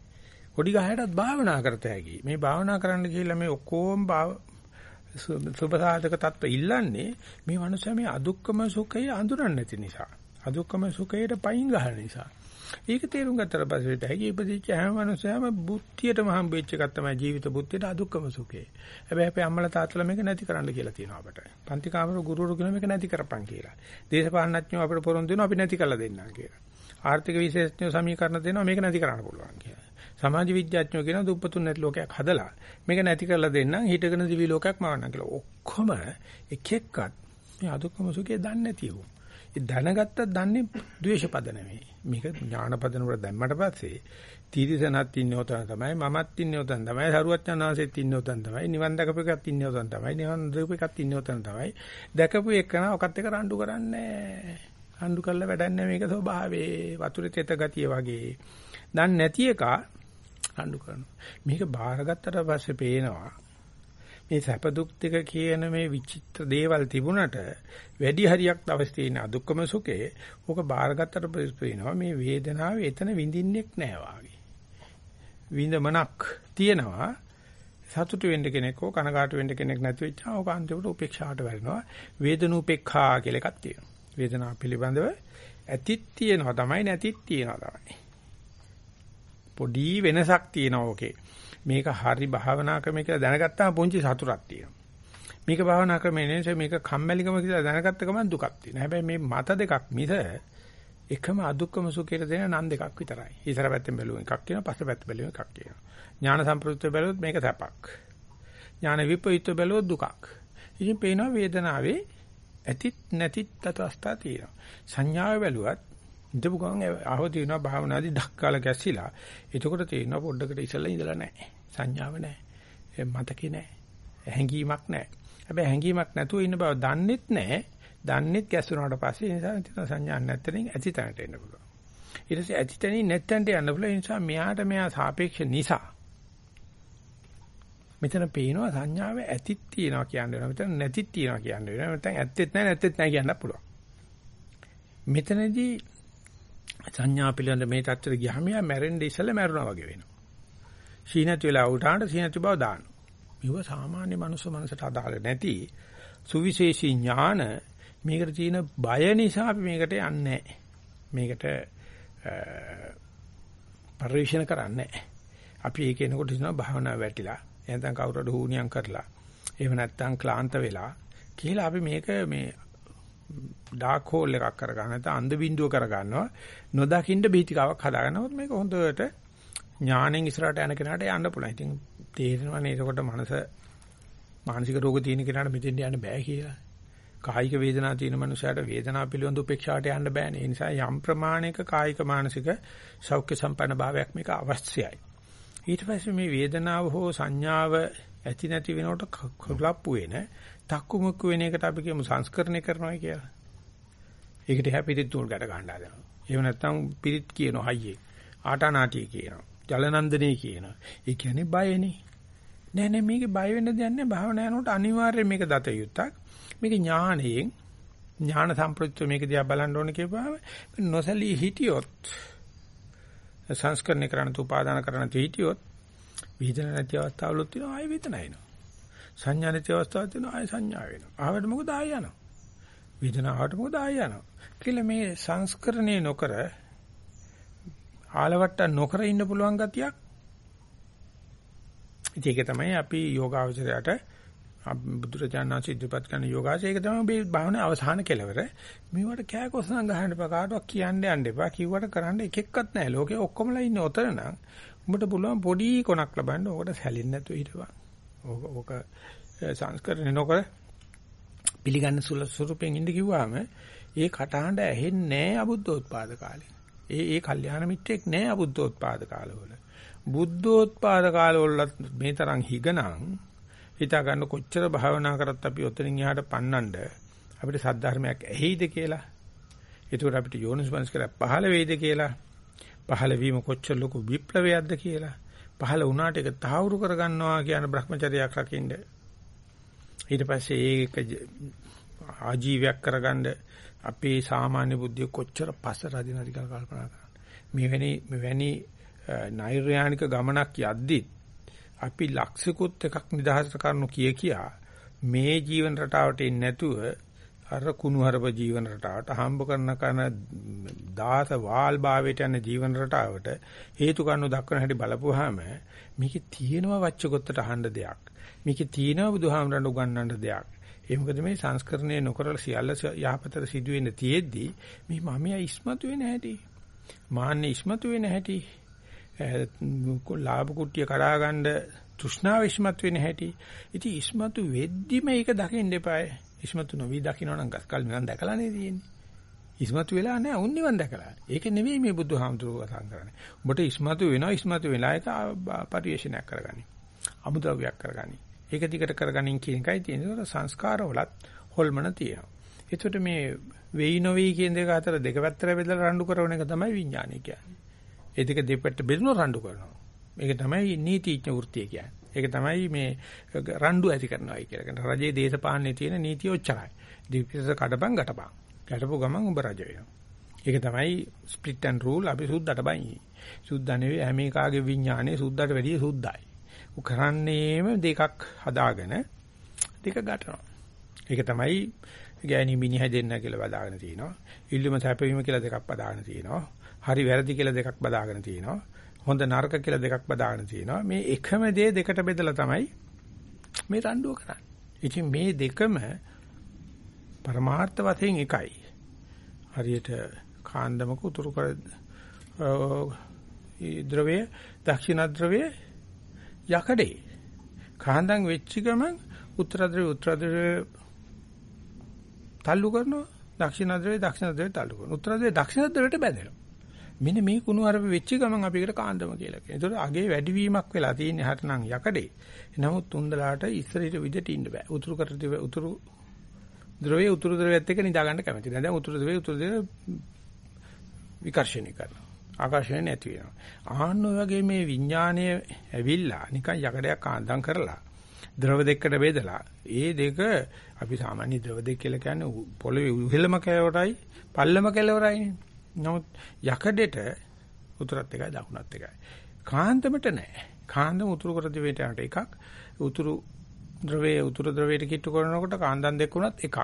කොඩි ගහයටත් භාවනා කරත හැකි. මේ භාවනා කරන්න කියලා මේ ඔක්කොම සුභසාධක තත්ත්ව ඉල්ලන්නේ මේ මනුස්සයා මේ අදුක්කම සුඛය අඳුරන්නේ නැති නිසා. අදුක්කම සුඛයට පයින් ගහන නිසා. ඒක තේරුම් ගත්තට පස්සේ තැයි ඉපදිච්ච හැම මනුස්සයම බුද්ධියටම හම්බෙච්ච එකක් තමයි ජීවිත බුද්ධියට අදුක්කම සුඛේ. හැබැයි අපේ අම්මලා තාත්තලා මේක නැති කරන්න කියලා තියෙනවා අපට. පන්ති කාමර ගුරුවරු කියන මේක නැති කරපන් කියලා. දේශපාලනඥයෝ අපිට පොරොන්දු දෙනවා අපි නැති කරලා දෙන්නම් කියලා. ආර්ථික විශේෂඥයෝ සමීකරණ දෙනවා මේක නැති කරන්න පුළුවන් කියලා. සමාජ විද්‍යාඥයෝ කියනවා දුප්පතුන් නැති ලෝකයක් හදලා මේක නැති කරලා දෙන්නම් හිටගෙන දිවි ලෝකයක් මවන්නම් කියලා. ඔක්කොම එක එක්කත් මේ අදුක්කම සුඛේ දන්නේ නැතිව. ඒ දැනගත්තත් දන්නේ ද්වේෂ පද නෙමෙයි. මේක ඥාන පදන වල දැම්මට පස්සේ තීරිසනත් ඉන්නේ උතන තමයි මමත් ඉන්නේ උතන තමයි සරුවච්චන් ආසෙත් ඉන්නේ උතන තමයි නිවන් දැකපු එකත් ඉන්නේ උතන තමයි නිවන් දැකපු එකත් ඉන්නේ උතන තමයි. දැකපු එකන ඔකත් එක රණ්ඩු කරන්නේ රණ්ඩු කරලා වැඩන්නේ මේක ස්වභාවේ වතුරේ තෙත ගතිය වගේ. දන්නේ නැති එක රණ්ඩු කරනවා. මේක බාරගත්තට පස්සේ පේනවා මේ සැප දුක් දෙක කියන මේ විචිත්‍ර දේවල් තිබුණට වැඩි හරියක් දවස් තියෙන අදුක්කම සුඛේ ඕක බාරගත්තට පේනවා මේ වේදනාව එතන විඳින්නෙක් නෑ වාගේ. විඳමනක් තියෙනවා සතුටු වෙන්න කෙනෙක් හෝ කනගාටු වෙන්න කෙනෙක් නැති වෙච්චා ඕක අන්තිමට උපේක්ෂාවට වැටෙනවා. වේදනූපේක්ඛා කියලා එකක් තියෙනවා. වේදනාව පිළිබඳව ඇතිත් තියෙනවා තමයි නැතිත් තියෙනවා තමයි. පොඩි වෙනසක් තියෙනවා ඕකේ. මේක හරි භාවනා ක්‍රමය කියලා දැනගත්තාම පුංචි සතුටක් තියෙනවා. මේක භාවනා ක්‍රමය නෙවෙයි මේක කම්මැලිකම කියලා දැනගත්ත ගමන් දුකක් තියෙනවා. හැබැයි මේ මත දෙකක් මිස එකම අදුක්කම සුඛයට දෙන නන් දෙකක් විතරයි. ඉතර පැත්තෙන් බැලුවොත් එකක් කියනවා පස්ස පැත්ත බැලුවොත් එකක් කියනවා. ඥාන සම්ප්‍රයුක්ත බැලුවොත් මේක සැපක්. ඥාන විපරීත බැලුවොත් දුකක්. ඉතින් පේනවා වේදනාවේ ඇතිත් නැතිත් තත්වස්ථා තියෙනවා. සංඥාව බැලුවත් ඉඳපු ගමන් ආව තියෙනවා භාවනාදී ඩක්කාල ගැසිලා. එතකොට තියෙනවා පොඩ්ඩකට ඉස්සලා ඉඳලා නැහැ. සංඥාව නැහැ. මතකේ නැහැ. හැඟීමක් නැහැ. හැබැයි හැඟීමක් නැතුව ඉන්න බව දන්නෙත් නැහැ. දන්නෙත් ගැස්සුනාට පස්සේ ඒ නිසා තියෙන සංඥා නැත්තරින් ඇති තැනට එන්න පුළුවන්. ඊට පස්සේ ඇති තැනින් නැත්තන්ට යන්න පුළුවන්. ඒ නිසා මෙයාට මෙයා සාපේක්ෂ නිසා මෙතන පේනවා සංඥාව ඇතිත් තියනවා කියන්නේ වෙනවා. මෙතන නැතිත් තියනවා කියන්නේ වෙනවා. නැත්නම් ඇත්තෙත් නැහැ නැත්තෙත් නැහැ කියන්න පුළුවන්. මෙතනදී සංඥා පිළිබඳ මේ தත්තර ගියාම යා මැරෙන්න ඉස්සෙල්ලා මැරුණා වගේ වෙනවා. සීනත් වෙලා උටාට සීනත් බව දානවා. මේව සාමාන්‍ය මනුස්ස මනසට අදාළ නැති සුවිශේෂී ඥාන මේකට තියෙන බය නිසා අපි මේකට යන්නේ මේකට පරිශන කරන්නේ අපි ඒක එනකොට හිතනවා භාවනාව වැටිලා එහෙනම් කවුරුහරි හුනියම් කරලා එහෙම නැත්නම් ක්ලාන්ත වෙලා කියලා අපි මේක මේ ඩාර්ක් හෝල් එකක් කරගන්න නැත්නම් අන්ධ බින්දුව කරගන්නවා නොදකින්න බීතිකාවක් හදාගන්නවොත් මේක හොඳට ඥාණයෙන් ඉස්සරහට යන කෙනාට යන්න පුළුවන්. ඉතින් තේරෙනවනේ එතකොට මනස මානසික රෝග තියෙන කෙනාට මෙතෙන්ට යන්න බෑ කියලා. කායික වේදනා තියෙන මනුස්සයාට වේදනාව පිළිබඳ උපේක්ෂාවට යන්න බෑනේ. ඒ නිසා යම් ප්‍රමාණයක කායික මානසික සෞඛ්‍ය සම්පන්න භාවයක් මේක අවශ්‍යයි. ඊට පස්සේ මේ වේදනාව හෝ සංඥාව ඇති නැති වෙනකොට කුලප්පු වෙන තක්කු මුක්කු වෙන එකට අපි කියමු සංස්කරණය කරනවා කියලා. ඒකට එහා පිටිත් තුල් ගැට ගන්න හදනවා. එහෙම නැත්නම් පිරිත් කියනවා හයියේ. ආටානාටිය කියනවා. ජලනන්දනේ කියනවා. ඒ කියන්නේ බයනේ. නෑ නෑ මේකේ බය වෙන්න දෙයක් නෑ. භාවනා යනකොට අනිවාර්යයෙන් මේක දත යුත්තක්. මේක ඥාණයෙන් ඥාන සම්ප්‍රයුක්ත මේක දිහා බලන්න ඕනේ කියපුවාම නොසලී හිටියොත් සංස්කරණය කරන්න තු උපාදාන කරන්න තීටියොත් වේදන නැති අවස්ථාවලුත් තියෙනවා ආයෙ වේදන එනවා. සංඥා නැති අවස්ථාවක් තියෙනවා ආයෙ සංඥා වෙනවා. ආවට මොකද ආයෙ යනවා. වේදනාවට මොකද ආයෙ යනවා. කියලා මේ සංස්කරණය නොකර ආලවට්ට නොකර ඉන්න පුළුවන් ගතියක්. ඒක තමයි අපි යෝගාවචරයට බුදුරජාණන් ඉදිරිපත් කරන යෝගාසය ඒක තමයි මේ භාවනාවේ අවසාන කෙලවර. මේවට කෑකොස්සන් ගහන්න එපා කාටවත් කියන්න යන්න එපා. කිව්වට කරන්න එක එක්කත් නැහැ. ලෝකේ ඔක්කොමලා ඉන්නේ ඔතන නම් උඹට පුළුවන් පොඩි කොනක් ලබන්න. ඕකට සැලෙන්නේ නැතුව හිටපන්. ඕක ඕක සංස්කරණය නොකර පිළිගන්න ස්වරූපෙන් ඉන්න කිව්වම ඒ කටහඬ ඇහෙන්නේ නැහැ අබුද්ධෝත්පාද කාලේ. ඒ ඒ කල්යාණ මිත්‍රෙක් නැහැ අබුද්ධෝත්පාද කාලවල. බුද්ධෝත්පාද කාලවල මේ තරම් හිගනම් හිතා ගන්න කොච්චර භාවනා කරත් අපි ඔතනින් එහාට පන්නන්න අපිට සද්ධර්මයක් ඇහිද කියලා. ඒකට අපිට යෝනිස්මනස් කරලා පහළ වෙයිද කියලා. පහළ වීම කොච්චර ලොකු විප්ලවයක්ද කියලා. පහළ වුණාට ඒක තහවුරු කරගන්නවා කියන Brahmacharyaක් රකින්න. ඊට පස්සේ ඒක ආජීවයක් කරගන්න අපේ සාමාන්‍ය බුද්ධිය කොච්චර පස්ස රදිනද කියලා කල්පනා කරන්න. මෙවැනි මෙවැනි නෛර්යානික ගමනක් යද්දිත් අපි ලක්ෂිකුත් එකක් නිදහසට කරනු කිය කියා මේ ජීවන රටාවට එන්නේ නැතුව අර කුණුහරුප ජීවන රටාවට හම්බ කරන කන දාස වාල් භාවයට යන ජීවන රටාවට හේතු කාරණු දක්වන හැටි බලපුවාම මේකේ තියෙනවා වච්චගොත්තට අහන්න දෙයක් මේකේ තියෙනවා බුදුහාමරණ උගන්වන්න දෙයක් ඒ මොකද මේ සංස්කරණය නොකරලා සියල්ල යහපතට සිදුවෙන්න තියෙද්දි මේ මමියා ඉස්මතු වෙන හැටි මාන්නේ ඉස්මතු වෙන හැටි ලාභ කුට්ටිය කරා ගන්න තෘෂ්ණාව ඉස්මතු වෙන හැටි. ඉතින් ඉස්මතු වෙද්දිම ඒක දකින්න එපායි. ඉස්මතු නොවි දකින්න නම් ගස්කල් නිකන් දැකලානේ තියෙන්නේ. ඉස්මතු වෙලා නැහැ උන් නිවන් දැකලා. ඒක නෙවෙයි මේ බුදුහාමුදුරුවෝ කතා කරන්නේ. උඹට ඉස්මතු වෙනවා ඉස්මතු වෙලා ඒක පරිේශනයක් කරගනි. අමුද්‍රව්‍යයක් කරගනි. ඒක දිගට කරගනින් කියන එකයි තියෙන්නේ. සංස්කාරවලත් හොල්මන තියෙනවා. ඒකට මේ වෙයි නොවි කියන දෙක අතර දෙක පැත්තට බෙදලා රණ්ඩු කරන එක තමයි විඥානය කියන්නේ. ඒ දෙක දෙපැත්ත බෙදුන රණ්ඩු කරනවා. මේක තමයි නීතිඥ වෘත්තිය කියන්නේ. ඒක තමයි මේ රණ්ඩු ඇති කරනවායි කියලා කියන. රජයේ දේශපාලනේ තියෙන නීතිය ඔච්චරයි. දීපිස කඩපන් ගැටපන්. ගැටපු ගමන් උඹ රජ වෙනවා. ඒක තමයි ස්ප්ලිට් ඇන්ඩ් රූල් අපි සුද්දට බයි. සුද්ද නෙවෙයි හැම එකාගේ විඥානේ සුද්දට වැඩිය සුද්දයි. උ කරන්නේම දෙකක් හදාගෙන දෙක ගැටනවා. ඒක තමයි ගෑණි මිනිහ දෙන්න කියලා බදාගෙන තිනවා. ඉල්ලුම සැපවීම කියලා දෙකක් බදාගෙන තිනවා. හරි වැරදි කියලා දෙකක් බදාගෙන තියෙනවා. හොඳ නරක කියලා දෙකක් බදාගෙන තියෙනවා. මේ එකම දේ දෙකට බෙදලා තමයි මේ රණ්ඩුව කරන්නේ. ඉතින් මේ දෙකම පරමාර්ථ වශයෙන් එකයි. හරියට කාන්දමක උතුරු කර ද්‍රවය දක්ෂිණ ද්‍රවය යකඩේ. කාන්දම් වෙච්ච ගමන් උත්තර ද්‍රවය උත්තර ද්‍රවය තල්ලු කරනවා. දක්ෂිණ ද්‍රවය දක්ෂිණ ද්‍රවය තල්ලු කරනවා. උත්තර ද්‍රවය දක්ෂිණ ද්‍රවයට බැඳෙනවා. මෙන්න මේ කුණු අරප වෙච්ච ගමන් අපි ඒකට කාන්දම කියලා කියනවා. ඒතකොට අගේ වැඩිවීමක් වෙලා තියෙන්නේ හටනම් යකඩේ. නමුත් තුන්දලාට ඉස්සරහිට විදිහට ඉන්න බෑ. උතුරු කරට උතුරු ද්‍රවයේ උතුරු ද්‍රවයත් එක්ක නිදා ගන්න කැමති නැහැ. දැන් උතුරු ද්‍රවයේ උතුරු ද්‍රවය විකර්ෂණය කරනවා. ආකර්ෂණය නැති වෙනවා. ආන්න ඔය වගේ මේ විඥාණය ඇවිල්ලා නිකන් යකඩයක් ආන්දම් කරලා ද්‍රව දෙකකට බෙදලා ඒ දෙක අපි සාමාන්‍ය ද්‍රව දෙක කියලා කියන්නේ පොළවේ උහෙලම කෙලවරයි පල්ලම කෙලවරයිනේ. නමුත් යකඩෙට උතුරත් එකයි දකුණත් එකයි. කාන්තමට නැහැ. කාන්දම උතුරු කර දිවේට යනට එකක් උතුරු ද්‍රවයේ උතුරු ද්‍රවයට කිට්ටු කරනකොට කාන්දම් දෙක උනත් එකක්.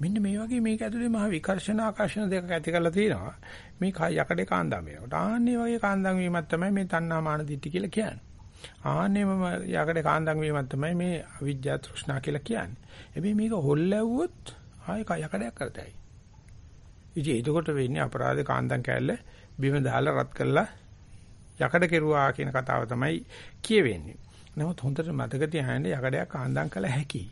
මෙන්න මේ වගේ මේක ඇතුලේ මහ විකර්ෂණ ආකර්ෂණ දෙකක් ඇති කරලා තියෙනවා. මේ යකඩේ කාන්දම් වෙනකොට. ආන්නේ වගේ කාන්දම් වීමක් තමයි මේ තණ්හා මාන දිට්ඨි කියලා කියන්නේ. ආන්නේම යකඩේ කාන්දම් වීමක් තමයි මේ අවිජ්ජා තෘෂ්ණා කියලා කියන්නේ. හැබැයි මේක හොල්ලැවුවොත් ආයෙ යකඩයක් කරතයි. ඉතින් එතකොට වෙන්නේ අපරාධ කාන්දම් කෑල්ල බිම දාලා රත් කරලා යකඩ කෙරුවා කියන කතාව තමයි කියවෙන්නේ. නමුත් හොඳට මතක තියාගන්න යකඩයක් කාන්දම් කළ හැකියි.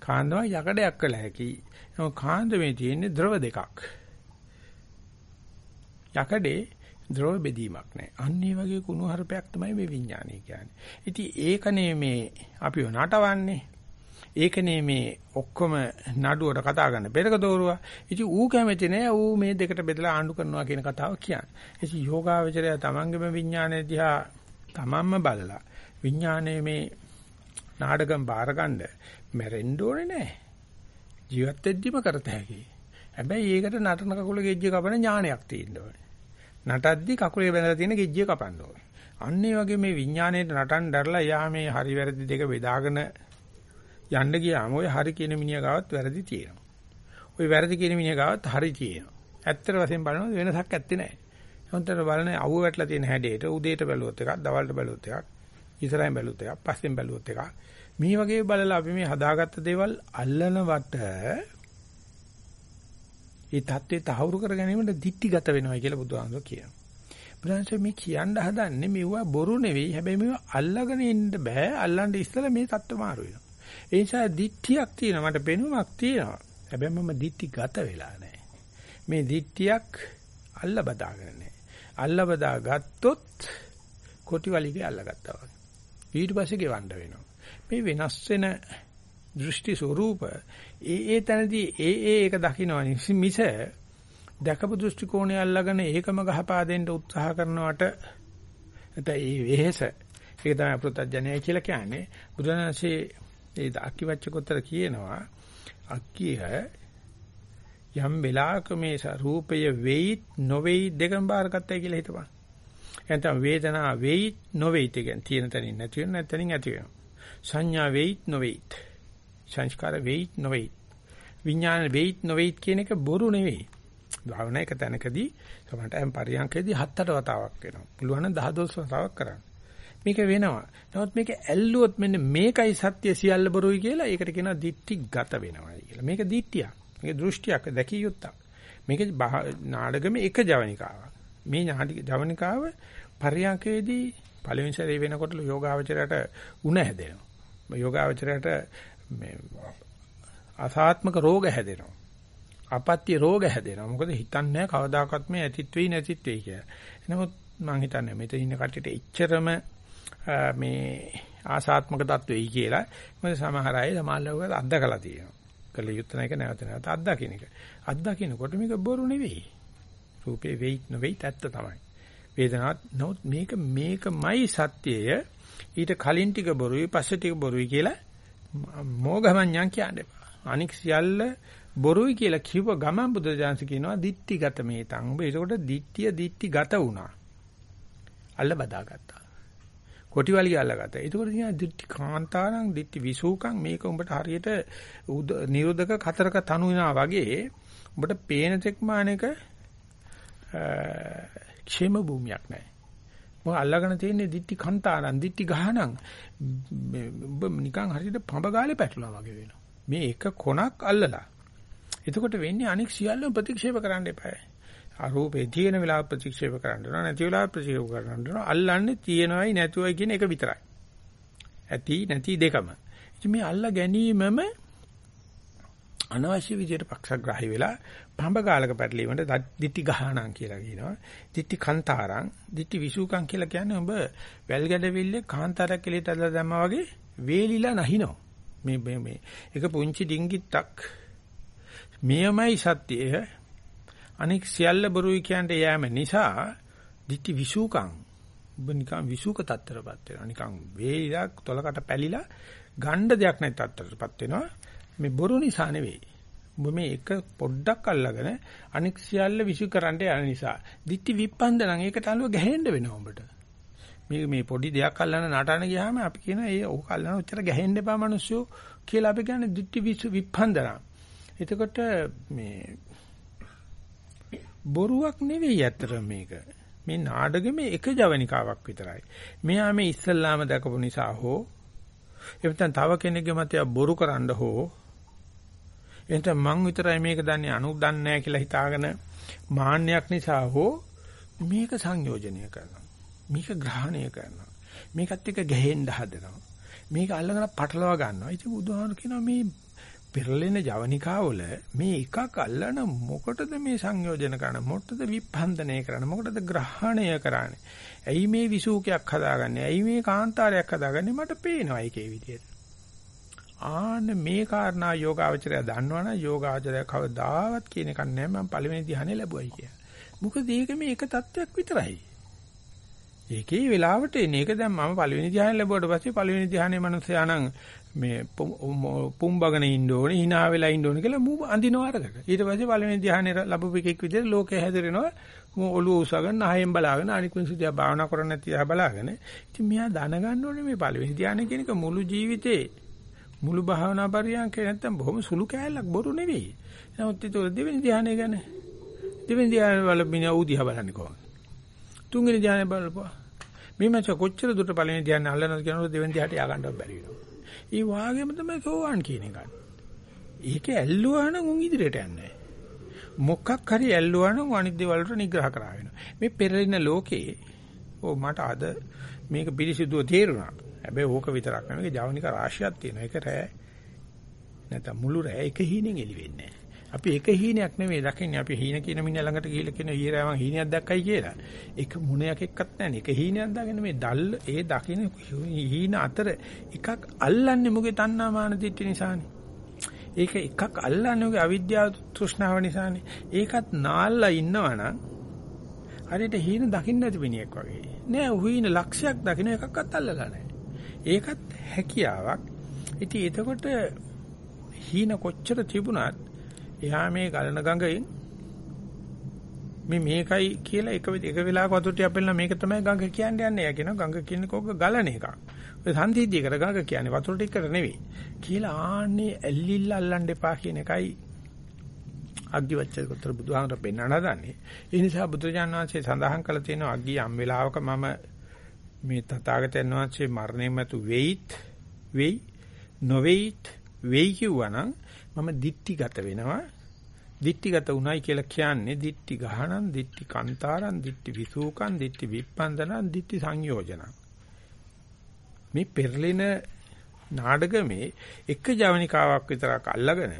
කාන්දම යකඩයක් කළ හැකියි. නමුත් කාන්දමේ තියෙන්නේ ද්‍රව දෙකක්. යකඩේ ද්‍රව බෙදීමක් නැහැ. අන්න ඒ වගේ කුණු හරපයක් තමයි මේ විඥානය කියන්නේ. ඉතින් ඒකනේ මේ අපිව නටවන්නේ. ඒකනේ මේ ඔක්කොම නඩුවට කතා කරන්න පෙරක දෝරුවා. ඉතින් ඌ කැමති නෑ ඌ මේ දෙකට බෙදලා ආණ්ඩු කරනවා කියන කතාව කියන්නේ. ඉතින් යෝගාවචරය තමන්ගේම විඥානය දිහා තමන්ම බලලා විඥානයේ මේ නාඩගම් බාරගන්න මැරෙන්න ඕනේ නැහැ. ජීවත් වෙද්දිම කරත හැකියි. හැබැයි ඒකට නටන කකුල ගෙජ්ජිය කපන ඥානයක් තියෙන්න ඕනේ. නටද්දි කකුලේ බැඳලා තියෙන ගෙජ්ජිය කපන්න ඕනේ. අන්න ඒ වගේ මේ විඥාණයට නටන්න දැරලා යා මේ හරි වැරදි දෙක බෙදාගෙන යන්න ගියාම ওই හරි කියන මිනිහා ගාවත් වැරදි තියෙනවා. ওই වැරදි කියන මිනිහා ගාවත් හරි තියෙනවා. ඇත්තට වශයෙන් බලනොත් වෙනසක් ඇත්තේ නැහැ. හොන්තර බලන අවුව වැටලා තියෙන හැඩයට උදේට බැලුවොත් එකක්, දවල්ට බැලුවොත් එකක්, ඉස්සරහින් බැලුවොත් එකක්, පස්සෙන් බැලුවොත් එකක්. මේ වගේ බලලා අපි මේ හදාගත්ත දේවල් අල්ලනවට ඒ தත්ත්වය තහවුරු කර ගැනීමට දික්ටිගත වෙනවා කියලා බුදුහාමුදුරුවෝ කියනවා. බුදුහාමුදුරුවෝ මේ කියන්න හදන්නේ මෙවුවා බොරු නෙවෙයි. හැබැයි මේවා අල්ලගෙන ඉන්න බෑ. අල්ලන්න ඉස්සලා මේ தත්ත්ව මාරු වෙනවා. ඒ නිසා දික්ටියක් තියෙනවා. මට පෙනුමක් තියෙනවා. හැබැයි මම දික්ටිගත වෙලා නැහැ. මේ දික්ටියක් අල්ල බදාගෙන නැහැ. අල්ල බදා ගත්තොත් කොටි වලිගේ අල්ලගත්තා වගේ. ඊට පස්සේ ගෙවන්න වෙනවා. මේ වෙනස් වෙන දෘෂ්ටි ස්වરૂප ඒ ඒ තැනදී ඒ ඒ එක දකින්න මිස දැකපු දෘෂ්ටි කෝණය අල්ලගෙන ඒකම ගහපා දෙන්න උත්සාහ කරනවට නැත්නම් ඒ වෙහෙස ඒක තමයි අපෘතඥය කියලා කියන්නේ බුදුරජාණන්සේ ඒ අක්කිවච්චකොතර කියනවා අක්කිය යම් වෙලාවක මේ රූපය වෙයි නොවේයි දෙකම බාරගත්තයි කියලා හිතපන්. එතන වේදනා වෙයි නොවේයි කියන තියෙන තැනින් නැති වෙන නැත්නම් ඇති වෙනවා. සංඥා වෙයි නොවේයි සංස්කාර වෙයිත් නොවේයි. විඥාන වෙයිත් නොවේයි කියන එක බොරු නෙවෙයි. භාවනා එක තැනකදී සමහරට එම් පරියන්කේදී හත් අට වතාවක් වෙනවා. පුළුවන් නම් 10 12 වතාවක් කරන්න. මේක වෙනවා. නමුත් මේක ඇල්ලුවොත් මෙන්න මේකයි සත්‍ය සියල්ල බොරුයි කියලා ඒකට කියනවා දික්ටිගත වෙනවා කියලා. මේක දික්ටියක්. මේක දෘෂ්ටියක් දැකිය යුත්තක්. මේක නාඩගමේ එක ජවනිකාවක්. මේ නාඩි ජවනිකාව පරියන්කේදී පළවෙනි සැරේ වෙනකොට යෝගාවචරයට උණ හැදෙනවා. යෝගාවචරයට මේ අසාත්මක රෝග හැදෙනවා. අපත්‍ය රෝග හැදෙනවා. මොකද හිතන්නේ කවදාකවත් මේ ඇතිත් වෙයි නැතිත් වෙයි කියලා. නමුත් මම හිතන්නේ මෙතන ඉන්න කට්ටියට එච්චරම මේ ආසාත්මක தත්වෙයි කියලා. මොකද සමහර අය සමාල්ලවක අත්දකලා තියෙනවා. කළ යුත්තන එක නැවත නැවත අත්දකින්න එක. අත්දකින්නකොට මේක බොරු නෙවෙයි. රූපේ වෙයි නොවේයි ඇත්ත තමයි. වේදනාවක් නමුත් මේක මේකමයි සත්‍යය. ඊට කලින් ටික බොරුයි පස්සේ ටික බොරුයි කියලා මෝගමඤ්ඤං කියන්න එපා. අනික් සියල්ල බොරුයි කියලා කිව්ව ගමන් බුදුජානක කියනවා දිට්ටිගත මේතං. ඔබ ඒකට දිට්ටිය දිට්ටිගත වුණා. අල්ල බදාගත්තා. කොටිවලිය අල්ලගත්තා. ඒකට කියනවා දිට්ටි කාන්තාරං දිට්ටි විසූකං මේක උඹට හරියට නිරෝධක කතරක තනු වෙනා වගේ උඹට පේන තෙක් මානක ക്ഷേම භූමියක් නැහැ. මොකද අල්ලගෙන තියෙන්නේ දිට්ටි කන්තාරන් දිට්ටි ගහනන් ඔබ නිකන් හරියට පඹ ගාලේ පැටලුවා වගේ වෙනවා. මේ එක කොනක් අල්ලලා. එතකොට වෙන්නේ අනික් සියල්ලම ප්‍රතික්ෂේප කරන්න එපායි. අරූපේ තියෙන වෙලාව ප්‍රතික්ෂේප කරන්න ඕන නැති වෙලාව ප්‍රතික්ෂේප කරන්න ඕන අල්ලන්නේ තියෙනවයි නැතුවයි කියන එක විතරයි. ඇති නැති දෙකම. ඉතින් මේ අල්ලා ගැනීමම අනවශ්‍ය විදියට පක්ෂග්‍රාහී වෙලා පඹ ගාලක පැටලීමට දිටි ගහණම් කියලා කියනවා. දිටි කන්තාරං, දිටි විසුකම් කියලා කියන්නේ ඔබ වැල් ගැඩවිල්ලේ කාන්තාරයක් එළියට අදලා දැම්මා වගේ වේලිලා නැහිනවා. මේ මේ මේ එක පුංචි ඩිංගිත්තක් මෙයමයි සත්‍යය අනික සියල්ල බොරුයි කියන්ට යෑම නිසා දිටි විසුකම් ඔබ නිකන් විසුක තත්තරපත් වෙනවා. නිකන් වේලිලා තොලකට පැලිලා ගණ්ඩ දෙයක් නැති තත්තරපත් වෙනවා. මේ බොරු නිසා නෙවෙයි. ඔබ මේ එක පොඩ්ඩක් අල්ලගෙන අනික් සියල්ල විසු කරන්න යන නිසා. දිට්ටි විප්පන්ද නම් ඒකට අලුව ගැහෙන්න වෙනවා උඹට. මේ මේ පොඩි දෙයක් අල්ලන නටන ගියාම අපි කියන ඒ ඕක අල්ලන උච්චර ගැහෙන්න එපා මිනිස්සු කියලා අපි කියන්නේ දිට්ටි විසු විප්පන්දන. එතකොට මේ බොරුවක් නෙවෙයි අතර මේක. මේ නාඩගමේ එක ජවනිකාවක් විතරයි. මෙයා මේ ඉස්සල්ලාම දැකපු නිසා හෝ එතන තව කෙනෙක්ගේ මතය බොරු කරන්න හෝ එහෙනම් මං විතරයි මේක දන්නේ අනුක් දන්නේ නැහැ කියලා හිතාගෙන මාන්නයක් නිසා හෝ මේක සංයෝජනය කරනවා. මේක ග්‍රහණය කරනවා. මේකත් එක්ක ගැහෙන්න හදනවා. මේක අල්ලගෙන පටලවා ගන්නවා. ඉතින් බුදුහාමුදුරු කියනවා මේ පෙරලෙන ජවනිකාවල මේ එකක් අල්ලන මොකටද මේ සංයෝජන කරන මොකටද විප්පන්දනය කරන මොකටද ග්‍රහණය කරන්නේ ඇයි මේ විසූකයක් හදාගන්නේ ඇයි මේ කාන්තාරයක් හදාගන්නේ මට පේනවා ඒකේ විදියට ආන්න මේ කාරණා යෝගාවචරය දන්නවනම් යෝගාචරය කවදාවත් කියන එක නෑ මම පළවෙනි ධ්‍යානෙ ලැබුවයි කියලා. මොකද ඒක මේ එක தත්වයක් විතරයි. ඒකේ වෙලාවට එන එක දැන් මම පළවෙනි ධ්‍යානෙ ලැබුවට පස්සේ පළවෙනි ධ්‍යානයේ මනුස්සයා නම් මේ පුම්බගෙන ඉන්න ඕනේ hina වෙලා ඉන්න ඕනේ කියලා මූ අඳිනවා අරකට. ඊට පස්සේ පළවෙනි ධ්‍යානෙ ලැබුව එකෙක් විදිහට ලෝකේ හැදිරෙනවා. මූ ඔළුව උසගෙන නහයෙන් බලාගෙන අනික් මිනිස්සු දිහා භාවනා කරන්නේ නැති දිහා බලාගෙන. ඉතින් මෙයා දැනගන්න ඕනේ මේ පළවෙනි ධ්‍යානෙ කියන එක මුළු ජීවිතේ මුළු භාවනා පරියන්කේ නැත්තම් බොහොම සුළු කෑල්ලක් බොරු නෙවෙයි. නමුත් ඒක දෙවෙනි ධ්‍යානය ගැන දෙවෙනි ධ්‍යාන වල මිනිහ උදිහා බලන්නේ කොහොමද? තුන්වෙනි ධ්‍යානෙ බලපුවා. මේ මච කොච්චර දුරට පළවෙනි ධ්‍යාන අල්ලනද කියනකොට දෙවෙනි ධ්‍යානට ය아가න්නවත් බැරි වෙනවා. ඒ වාගේම තමයි සෝවාන් කියන එක. ඒක ඇල්ලුවා නම් උන් ඉදිරියට යන්නේ මොකක් හරි ඇල්ලුවා නම් අනිත් දේවල් වලට නිග්‍රහ කරා වෙනවා. මේ පෙරලින ලෝකේ ඕ මට අද මේක පිළිසිදුව තේරුණා. හැබැයි ඕක විතරක් නෙවෙයි ජවනික රාශියක් තියෙනවා. ඒක රෑ නැත්නම් මුළු රෑ එක හීනෙන් එළි වෙන්නේ අපි එක හීනයක් නෙවෙයි දකින්නේ අපි හීන කියන මිනිහ ළඟට ගිහිල්ලා කියන ඊරාම හීනයක් දැක්කයි කියලා. ඒක මුණයක් එක්කත් නැහැ. එක හීනයක් දාගෙන මේ දල් ඒ දකින්න හීන අතර එකක් අල්ලන්නේ මොකේ තණ්හාමාන දිට්ඨි නිසානේ. ඒක එකක් අල්ලන්නේ මොකේ අවිද්‍යාව තෘෂ්ණාව නිසානේ. ඒකත් නාල්ලා ඉන්නවනම් හරියට හීන දකින්න නැති මිනිහෙක් වගේ. නෑ හීන ලක්ෂයක් දකින්න එකක්වත් අල්ලලා නැහැ. ඒකත් හැකියාවක්. ඉතින් එතකොට හීන කොච්චර තිබුණත් එහා මේ ගලන ගඟෙන් මේ මේකයි කියලා එක එක වෙලාවක වතුර ටික අපෙල්ලා මේක තමයි ගඟ කියන්නේ යන්නේ. යා කියනවා ගඟ කියන්නේ කෝක ගලන එකක්. ඔය සම්තිද්දියකට ගඟ කියන්නේ වතුර ටිකකට නෙවෙයි. කියලා ආන්නේ ඇල්ලිල්ල අල්ලන්න එපා කියන එකයි අග්ගිවච්ඡ උත්තර බුදුහාමර පෙන්වන්න හදන්නේ. ඒ නිසා බුදුරජාණන් වහන්සේ සඳහන් කළ තියෙනවා අග්ගිය යම් වෙලාවක මම මේ තථාගතයන් වහන්සේ මරණය මතු වෙයිත් වෙයි නොවේයිත් වෙයි කිව්වනම් මම දික්ටිගත වෙනවා. දික්ටිගත උනායි කියලා කියන්නේ දික්ටි ගහනන් දික්ටි කන්තාරන් දික්ටි විසූකන් දික්ටි විප්පන්දනන් දික්ටි සංයෝජන මේ පෙරලෙන නාඩගමේ එක ජවනිකාවක් විතරක් අල්ලගෙන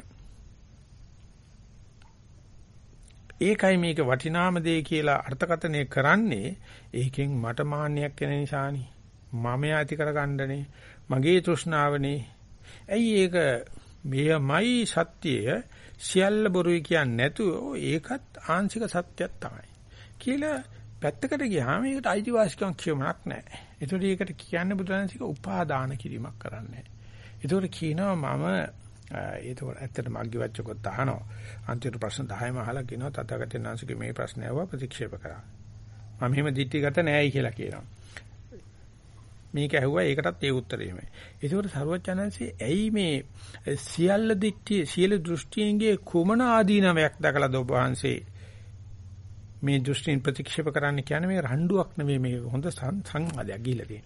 ඒකයි මේක වටිනාම දේ කියලා අර්ථකථනය කරන්නේ ඒකෙන් මට මාන්නයක් වෙන නිසානේ. මම ඇති කරගන්නනේ. මගේ තෘෂ්ණාවනේ. ඇයි ඒක මෙයමයි සත්‍යය සියල්ල බොරුයි කියන්නේ නැතුව ඒකත් ආංශික සත්‍යයක් තමයි. කියලා පැත්තකට ගියාම ඒකට අයිතිවාසිකම් කියමනක් නැහැ. ඒතකොට ඒකට කියන්නේ බුදුරජාණන්සික උපාදාන කිරීමක් කරන්නේ. ඒතකොට කියනවා මම ඒතකොට ඇත්තටම අග්ගිවච්ඡකොත් අහනවා. අන්තිම ප්‍රශ්න 10ම අහලා කියනවා තථාගතයන් වහන්සේගේ මේ ප්‍රශ්නය ආව ප්‍රතික්ෂේප කරා. මම මෙහෙම දිට්ඨිගත නෑයි කියලා කියනවා. මේක ඇහුවා ඒකටත් ඒ උත්තරේමයි. ඒකෝට සර්වචනන්සේ ඇයි මේ සියල්ල දිට්ඨිය සියලු දෘෂ්ටියන්ගේ කුමන ආදීනමයක් දැකලාද ඔබ වහන්සේ මේ දෘෂ්ටින් ප්‍රතික්ෂේප කරන්න කියන්නේ මේ රණ්ඩුවක් නෙවෙයි මේ හොඳ සංවාදයක් ගිහිලා තියෙන.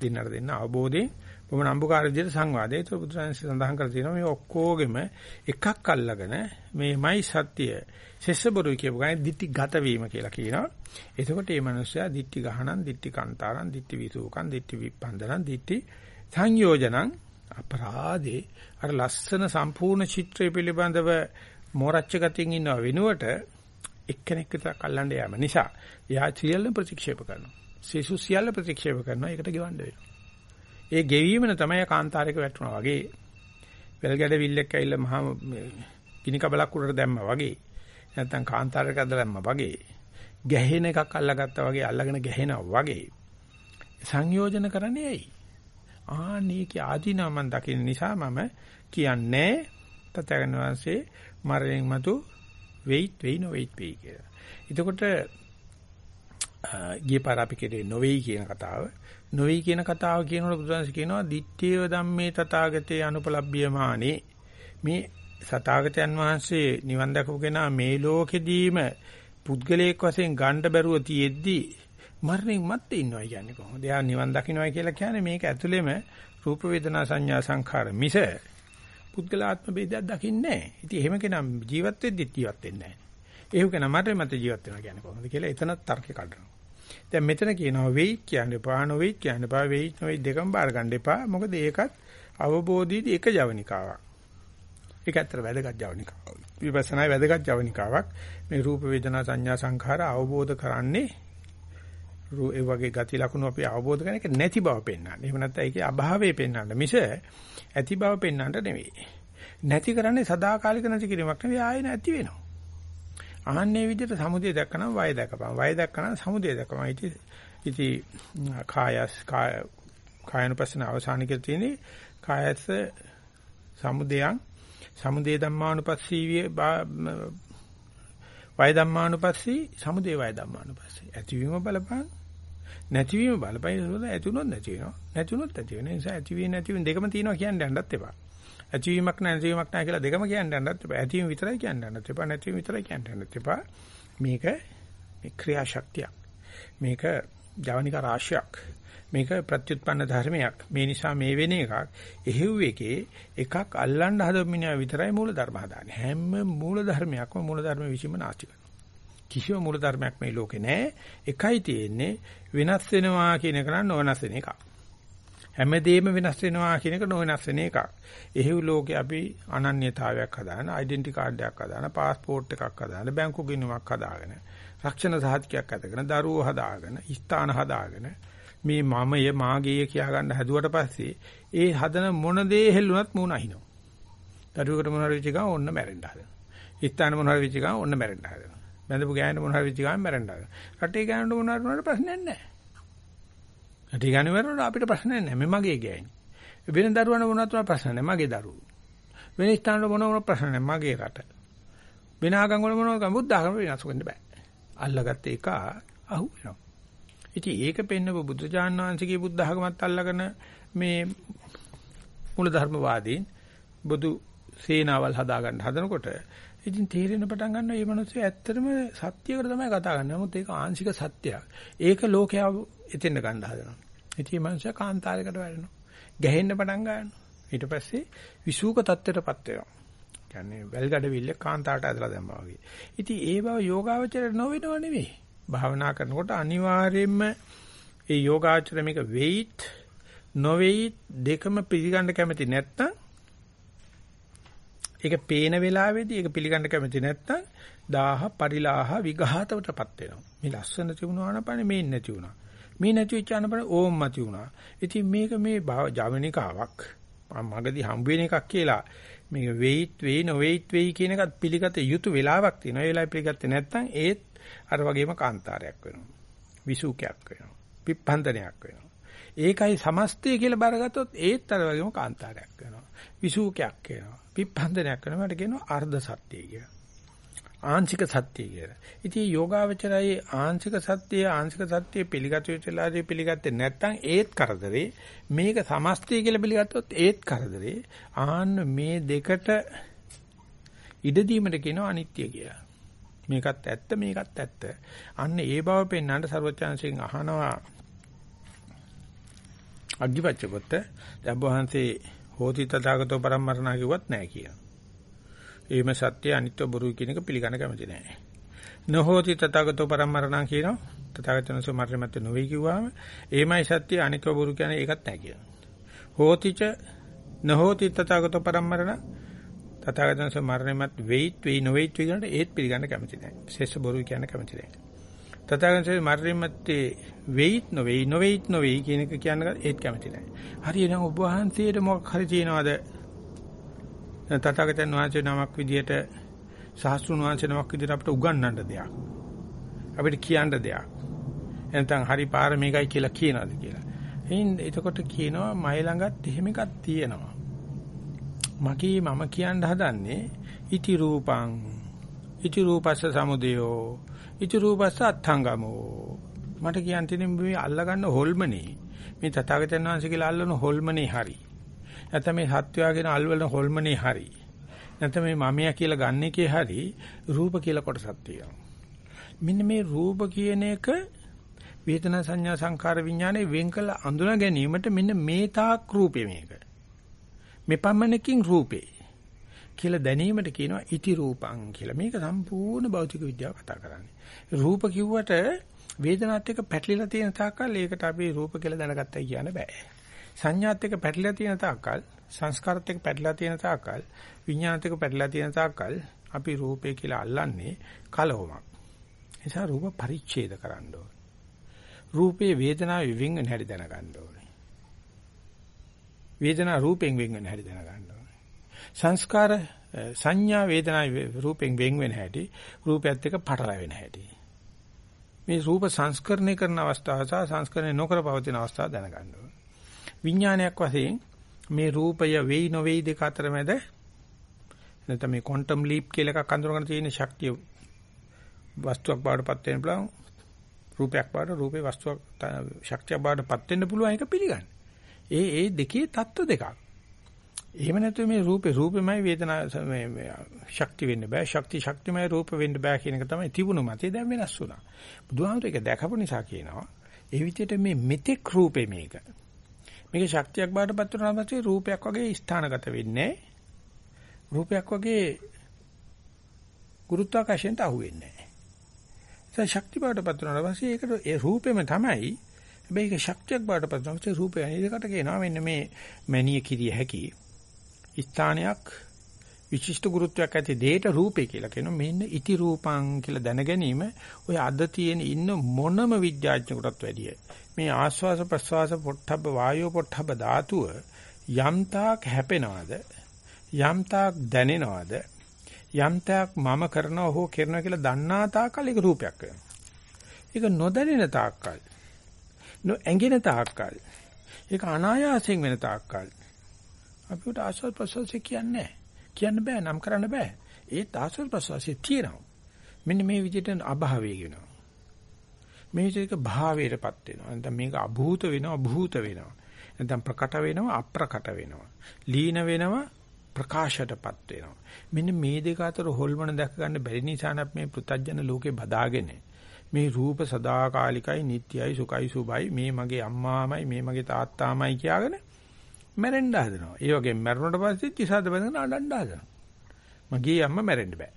දෙන්නට දෙන්න අවබෝධයෙන් බොම නම්බුකාර විදිහට සංවාදය. ඒක බුදුරජාණන් සඳහන් කර තියෙනවා මේ ඔක්කොගෙම එකක් අල්ලගෙන මේමයි සත්‍ය. සෙස්සබරුයි කියපු ගානේ ditthi ගත වීම කියලා කියනවා. එතකොට මේ මිනිස්සයා ditthi ගහනන්, ditthi කන්තාරන්, ditthi විසූකන්, ditthi විප්පන්දනන්, ditthi සංයෝජනං අපරාධේ අර ලස්සන සම්පූර්ණ චිත්‍රය පිළිබඳව මෝරච්ච ගතියින් ඉන්නව වෙනුවට එක්කෙනෙක් විතරක් අල්ලන්න යෑම නිසා එයා සියල්ල ප්‍රතික්ෂේප කරනවා. සිසු සියල්ල ප්‍රතික්ෂේප කරනවා. ඒකට ගෙවන්න වෙනවා. ඒ ගෙවීමන තමයි කාන්තාරයක වැටුණා වගේ. වෙල් ගැඩ විල්ලෙක් ඇවිල්ලා මහා ගිනි කබලක් උඩට දැම්මා වගේ. නැත්තම් කාන්තාරයක ඇදලා දැම්මා වගේ. ගැහෙන එකක් අල්ලගත්තා වගේ අල්ලගෙන ගැහෙනවා වගේ. සංයෝජන කරන්නේ ඇයි? ආනේක ආදීනව මම දකින්න නිසා මම කියන්නේ තථාගතයන් වහන්සේ මරණයන් මතු වෙයිත් වෙයි නොවෙයිත් වෙයි කියලා. එතකොට ගිය පාර අපි කෙරේ නොවේයි කියන කතාව. නොවේයි කියන කතාව කියනකොට බුදුන්සේ කියනවා දිත්තේව ධම්මේ තථාගතේ අනුපලබ්බියමානේ. මේ සතාගතයන් වහන්සේ නිවන් දකපුගෙන මේ ලෝකෙදීම පුද්ගලයෙක් වශයෙන් ගන්න බැරුව තියෙද්දි මරණයන් මත්තේ ඉන්නවා කියන්නේ කොහොමද? එයා නිවන් දකින්නයි කියලා කියන්නේ මේක ඇතුළෙම රූප වේදනා සංඥා සංඛාර මිස පුද්ගලාත්ම ભેදයක් දකින්නේ නැහැ. ඉතින් එහෙම කෙනා ජීවත් වෙද්දිත් ජීවත් වෙන්නේ නැහැ. එහෙම කෙනා මට මත ජීවත් වෙනවා කියන්නේ කොහොමද කියලා එතනත් තර්ක කඩනවා. දැන් මෙතන කියනවා වෙයිට් කියන්න එපා නොවෙයිට් කියන්න එපා වෙයිට් නොවෙයිට් දෙකම බාර ගන්න එපා. මොකද ඒකත් අවබෝධයේදී එක ජවනිකාවක්. ඒක ඇත්තට වැදගත් ජවනිකාවක්. විපස්සනායි වැදගත් ජවනිකාවක්. මේ රූප වේදනා සංඥා සංඛාර අවබෝධ කරන්නේ ඒ වගේ ගති ලක්ෂණ අපි අවබෝධ කරන එක නැති බව පෙන්වන්න. එහෙම නැත්නම් ඒකේ අභාවය පෙන්වන්න. මිස ඇති බව පෙන්වන්නට නෙවෙයි. නැති කරන්නේ සදාකාලික නැති කිරීමක් නෙවෙයි ආයෙ නැති වෙනවා. ආන්නේ විදිහට සමුදය දැක්කනම් වය දැකපන්. වය දැක්කනම් සමුදය දැකපන්. ඉති ඉති කායස් කාය කායනුපස්සන අවසාන කියලා තියෙන්නේ කායස සමුදයන් සමුදේ ධම්මානුපස්සී වය ධම්මානුපස්සී සමුදේ වය ධම්මානුපස්සී ඇතිවීම බලපං නැතිවීම බලපෑම සෝද ඇතුණොත් නැති වෙනවා. නැතුණොත් ඇති වෙන නිසා ඇතිවීම නැතිවීම දෙකම තියෙනවා කියන්න යන්නත් එපා. ඇතිවීමක් නැහැ නැතිවීමක් නැහැ කියලා දෙකම කියන්න යන්නත් එපා. ඇතිවීම විතරයි කියන්න යන්නත් එපා. නැතිවීම විතරයි කියන්න යන්නත් එපා. මේක මේ ක්‍රියාශක්තියක්. මේක ජවනික රාශියක්. මේක ප්‍රත්‍යুৎපන්න ධර්මයක්. මේ නිසා මේ වෙන එකක්. එහෙව් එකේ එකක් අල්ලන්න හදමිනා විතරයි මූල ධර්ම හදාන්නේ. හැම මූල ධර්මයක්ම මූල ධර්ම විසීම නාස්තික. කිසිම මූල ධර්මයක් මේ ලෝකේ නැහැ. එකයි තියෙන්නේ වෙනස් වෙනවා කියන එක නම් නොවෙනස් වෙන එකක්. හැමදේම වෙනස් වෙනවා කියන එක නොවෙනස් වෙන එකක්. එහෙව් ලෝකේ අපි අනන්‍යතාවයක් හදාන, ඩෙන්ටි කාඩ් එකක් හදාන, પાස්පෝර්ට් එකක් හදාන, බැංකු ගිණුමක් හදාගෙන, රක්ෂණ සහතිකයක් අතගෙන, දරුවෝ හදාගෙන, ස්ථාන හදාගෙන මේ මමය මාගේය කියා ගන්න හැදුවට පස්සේ ඒ හදන මොන දේ හෙල්ලුණත් මූණ අහිනවා. දරුවෙකුට මොන හරි වෙච්ච ගමන් ඔන්න මැරෙන්න හදනවා. ස්ථාන මොන හරි වෙච්ච ගමන් ඔන්න මැරෙන්න හදනවා. බැඳපු ගෑනට මොන හරි වෙච්ච ගමන් මැරෙන්න හදනවා. රටේ ගෑනට මොන හරි වුණාට ප්‍රශ්නයක් නැහැ. රටේ ගෑනු මැරුණාට අපිට ප්‍රශ්නයක් නැහැ. මේ මගේ ගෑණි. වෙන දරුවන මොනවත් ප්‍රශ්න නැහැ. මගේ දරුවෝ. වෙන ස්ථාන වල මොනවත් ප්‍රශ්න නැහැ. මගේ රට. වෙන ආගම් වල මොනවත් බුද්ධ ආගම වෙනස් වෙන්න බෑ. අල්ලගත්ත එක අහු වෙනවා. ඉතින් ඒක පෙන්නපු බුදුජාන විශ්වගේ බුද්ධ ආගමත් අල්ලගෙන මේ මූලධර්මවාදීන් බුදු සේනාවල් හදාගන්න හදනකොට ඉතින් තේරෙන පටන් ගන්නවා මේ මිනිස්සු ඇත්තටම සත්‍යයකට තමයි කතා කරන්නේ. නමුත් ඒක ආංශික සත්‍යයක්. ඒක ලෝකයා එතෙන්ද ගන්න හදනවා. ඉතින් මේ මිනිස්සු කාන්තාරයකට වැටෙනවා. ගැහෙන්න පටන් ගන්නවා. ඊට පස්සේ විසූක தත්ත්වයටපත් වෙනවා. කියන්නේ වැල්ගඩවිල්ල කාන්තාරට ඇදලා දැම්මා වගේ. ඉතින් ඒ බව යෝගාවචරයට නොවෙනව නෙවෙයි. භාවනා කරනකොට අනිවාර්යයෙන්ම ඒ යෝගාචර මේක වෙයිට් නොවේයිට් දෙකම පිළිගන්න කැමති නැත්නම් ඒක පේන වෙලාවේදී ඒක පිළිගන්න කැමති නැත්නම් දාහ පරිලාහ විඝාතවටපත් වෙනවා. මේ ලස්සන තිබුණා නපනේ මේ නැති වුණා. මේ නැති වෙච්ච අනපනේ ඕම් මති වුණා. ඉතින් මේක මේ ජවනිකාවක් මගදී හම්බ වෙන එකක් කියලා මේක වෙයිට් වෙයි නොවෙයිට් වෙයි කියන එකත් පිළිගත යුතු වෙලාවක් තියෙනවා. ඒ වෙලාවේ පිළිගත්තේ නැත්නම් ඒත් අර වගේම කාන්තාරයක් වෙනවා. විසුකයක් වෙනවා. පිප්පන්දනයක් වෙනවා. ඒකයි සමස්තය කියලා බාරගත්තොත් ඒත් අර වගේම කාන්තාරයක් වෙනවා. විසුකයක් වෙනවා. විප්පන්දනයක් කරනවා මට කියනවා අර්ධ සත්‍යය කියලා. ආංශික සත්‍යය කියලා. ඉතින් යෝගාවචරයේ ආංශික සත්‍යය ආංශික සත්‍යය පිළිගත යුතුලාදී පිළිගත්තේ නැත්නම් ඒත් කරදරේ මේක සමස්තය කියලා පිළිගත්තොත් ඒත් කරදරේ ආන්න මේ දෙකට ඉඩ දීමට කියනවා අනිත්‍ය කියලා. මේකත් ඇත්ත මේකත් ඇත්ත. අන්න ඒ බව පෙන්වන්න ਸਰවඥාන්සෙන් අහනවා අග්ගිපච්ච පොත දැන් වහන්සේ හෝති තථාගතෝ පරම්මරණා කිව්වත් නැහැ කියනවා. එහෙම සත්‍ය අනිත්‍ය බොරු කියන එක පිළිගන්න කැමති නැහැ. නහෝති තථාගතෝ පරම්මරණා කියනවා. තථාගතයන්සෝ මරණමත් නොවේ කිව්වම එහෙමයි සත්‍ය අනිත්‍ය බොරු කියන්නේ ඒකත් නැහැ කියනවා. හෝතිච නහෝති තථාගතෝ පරම්මරණ තථාගතයන්සෝ මරණමත් වෙයිත් වෙයි නොවේත් කියනට ඒත් පිළිගන්න කැමති නැහැ. ශේෂ බොරු කියන්න කැමති නැහැ. තථාගතයන්සේ මරණමත්තේ වෙයිත් නොවේයි නොවේයිත් නොවේයි කියන එක කියන්න ඒත් කැමති නැහැ. හරියනම් ඔබ වහන්සේට මොකක් හරි තියනවාද? තථාගතයන් වහන්සේ නමක් විදියට සහස්ෘණ වහන්සේ නමක් විදියට අපිට උගන්වන්න දෙයක්. අපිට කියන්න දෙයක්. එනතන් හරි පාර මේකයි කියලා කියනවාද කියලා. එයින් එතකොට කියනවා මයි ළඟත් එහෙම එකක් තියෙනවා. මගේ මම කියන්න හදන්නේ ඉති රූපං ඉති රූපස්ස සමුදයෝ ඉති රූපස්ස අත්ංගමෝ මට කියන්න තියෙන මේ අල්ලගන්න හොල්මනේ. මේ තථාගතයන් වහන්සේ කියලා අල්ලන හොල්මනේ හරි. නැත්නම් මේ සත්වයාගෙන අල්වන හොල්මනේ හරි. නැත්නම් මේ මමයා කියලා ගන්න එකේ හරි රූප කියලා කොටසක් තියෙනවා. මෙන්න මේ රූප කියන එක වේදනා සංඥා සංකාර විඥානේ වෙන් කළ අඳුන ගැනීමට මෙන්න මේ තාක් රූපේ මේක. මෙපමණකින් රූපේ. කියලා දැනීමට කියනවා ඉති රූපං කියලා. මේක සම්පූර්ණ භෞතික විද්‍යාව කතා කරන්නේ. රූප කිව්වට වේදනාත් එක්ක පැටලිලා තියෙන තාක්කල් ඒකට අපි රූප කියලා දැනගත්තයි කියන්න බෑ. සංඥාත් එක්ක පැටලිලා තියෙන තාක්කල් සංස්කාරත් එක්ක පැටලිලා තියෙන තාක්කල් විඥානත් එක්ක පැටලිලා තියෙන තාක්කල් අපි රූපේ කියලා අල්ලන්නේ කලවමක්. නිසා රූප පරිච්ඡේද කරන්න ඕනේ. රූපේ වේදනාව වෙන් වෙන හැටි දැනගන්න ඕනේ. වේදනා රූපෙන් වෙන් වෙන හැටි දැනගන්න ඕනේ. සංස්කාර සංඥා වේදනා රූපෙන් වෙන් වෙන හැටි රූපයත් එක්ක පටලැවෙන හැටි. මේ රූප සංස්කරණය කරන අවස්ථාව සහ සංස්කරණය නොකර පවතින අවස්ථාව දැනගන්න ඕනේ. විඥානයක් වශයෙන් මේ රූපය වෙයි නොවේයි දෙක අතර මැද නැත්නම් මේ ක්වොන්ටම් ලීප් කියලා එකක් අඳුරගෙන තියෙන ශක්තිය වස්තුවක් බාටපත් වෙන බලව රූපයක් බාට රූපේ වස්තුවක් ශක්තියක් බාටපත් වෙන්න පුළුවන් ඒක පිළිගන්න. ඒ ඒ දෙකේ தত্ত্ব දෙකක්. එහෙම නැත්නම් මේ රූපේ රූපෙමයි වේදනා මේ ශක්ති වෙන්න බෑ ශක්ති ශක්තිමයි රූප වෙන්න බෑ කියන එක තමයි තිබුණු මතේ දැන් වෙනස් වුණා. බුදුහාමුදුර ඒක දැකපු නිසා කියනවා ඒ විදිහට මේ මෙතෙක් රූපේ මේක. මේක ශක්තියක් බාටපත් වුණාම පස්සේ රූපයක් වගේ ස්ථානගත වෙන්නේ රූපයක් වගේ ගුරුත්වාකර්ෂණයට අහු වෙන්නේ නැහැ. ඒ ශක්ති බාටපත් වුණාට පස්සේ ඒකට ඒ රූපෙම තමයි හැබැයි ඒක ශක්තියක් බාටපත් වුණාම රූපය අනිදකට කියනවා මෙන්න මේ මැනිය කිරිය හැකි ස්ථානයක් විශිෂ්ට ගුරුත්වයක් ඇති දෙයට රූපේ කියලා කියනවා. මෙන්න ඉති රූපං කියලා දැන ගැනීම ඔය අද තියෙන ඉන්න මොනම විද්‍යාඥයෙකුටත් වැඩිය. මේ ආස්වාස ප්‍රස්වාස පොට්ටබ්බ වායෝ පොට්ටබ්බ ධාතුව යම්තාක් හැපෙනවද යම්තාක් දැනෙනවද යම්තාක් මම කරනවා හෝ කරනවා කියලා දන්නා තාක්කල් ඒක රූපයක් වෙනවා. ඒක නොදැනෙන තාක්කල් නොඇඟෙන තාක්කල් ඒක අනායාසයෙන් වෙන තාක්කල් අපිට ආස්වාද ප්‍රසවාසය කියන්නේ කියන්න බෑ නම් කරන්න බෑ. ඒත් ආස්වාද ප්‍රසවාසය තියෙනවා. මෙන්න මේ විදිහට අභාවය වෙනවා. මේ විදිහට භාවයටපත් වෙනවා. නැත්නම් මේක අභූත වෙනවා භූත වෙනවා. නැත්නම් ප්‍රකට වෙනවා අප්‍රකට වෙනවා. ලීන වෙනවා ප්‍රකාශයටපත් වෙනවා. මෙන්න මේ දෙක අතර හොල්මන දැක ගන්න බැරි නිසා මේ පෘථජන ලෝකේ බදාගෙන මේ රූප සදාකාලිකයි නිට්ටයයි සුඛයි සුභයි මේ මගේ අම්මාමයි මේ මගේ තාත්තාමයි කියාගෙන මැරෙන්න හදනවා. ඒ වගේ මැරුණට පස්සේ කිසාද බඳගෙන අඬන්න හදනවා. මගේ අම්මා මැරෙන්න බෑ.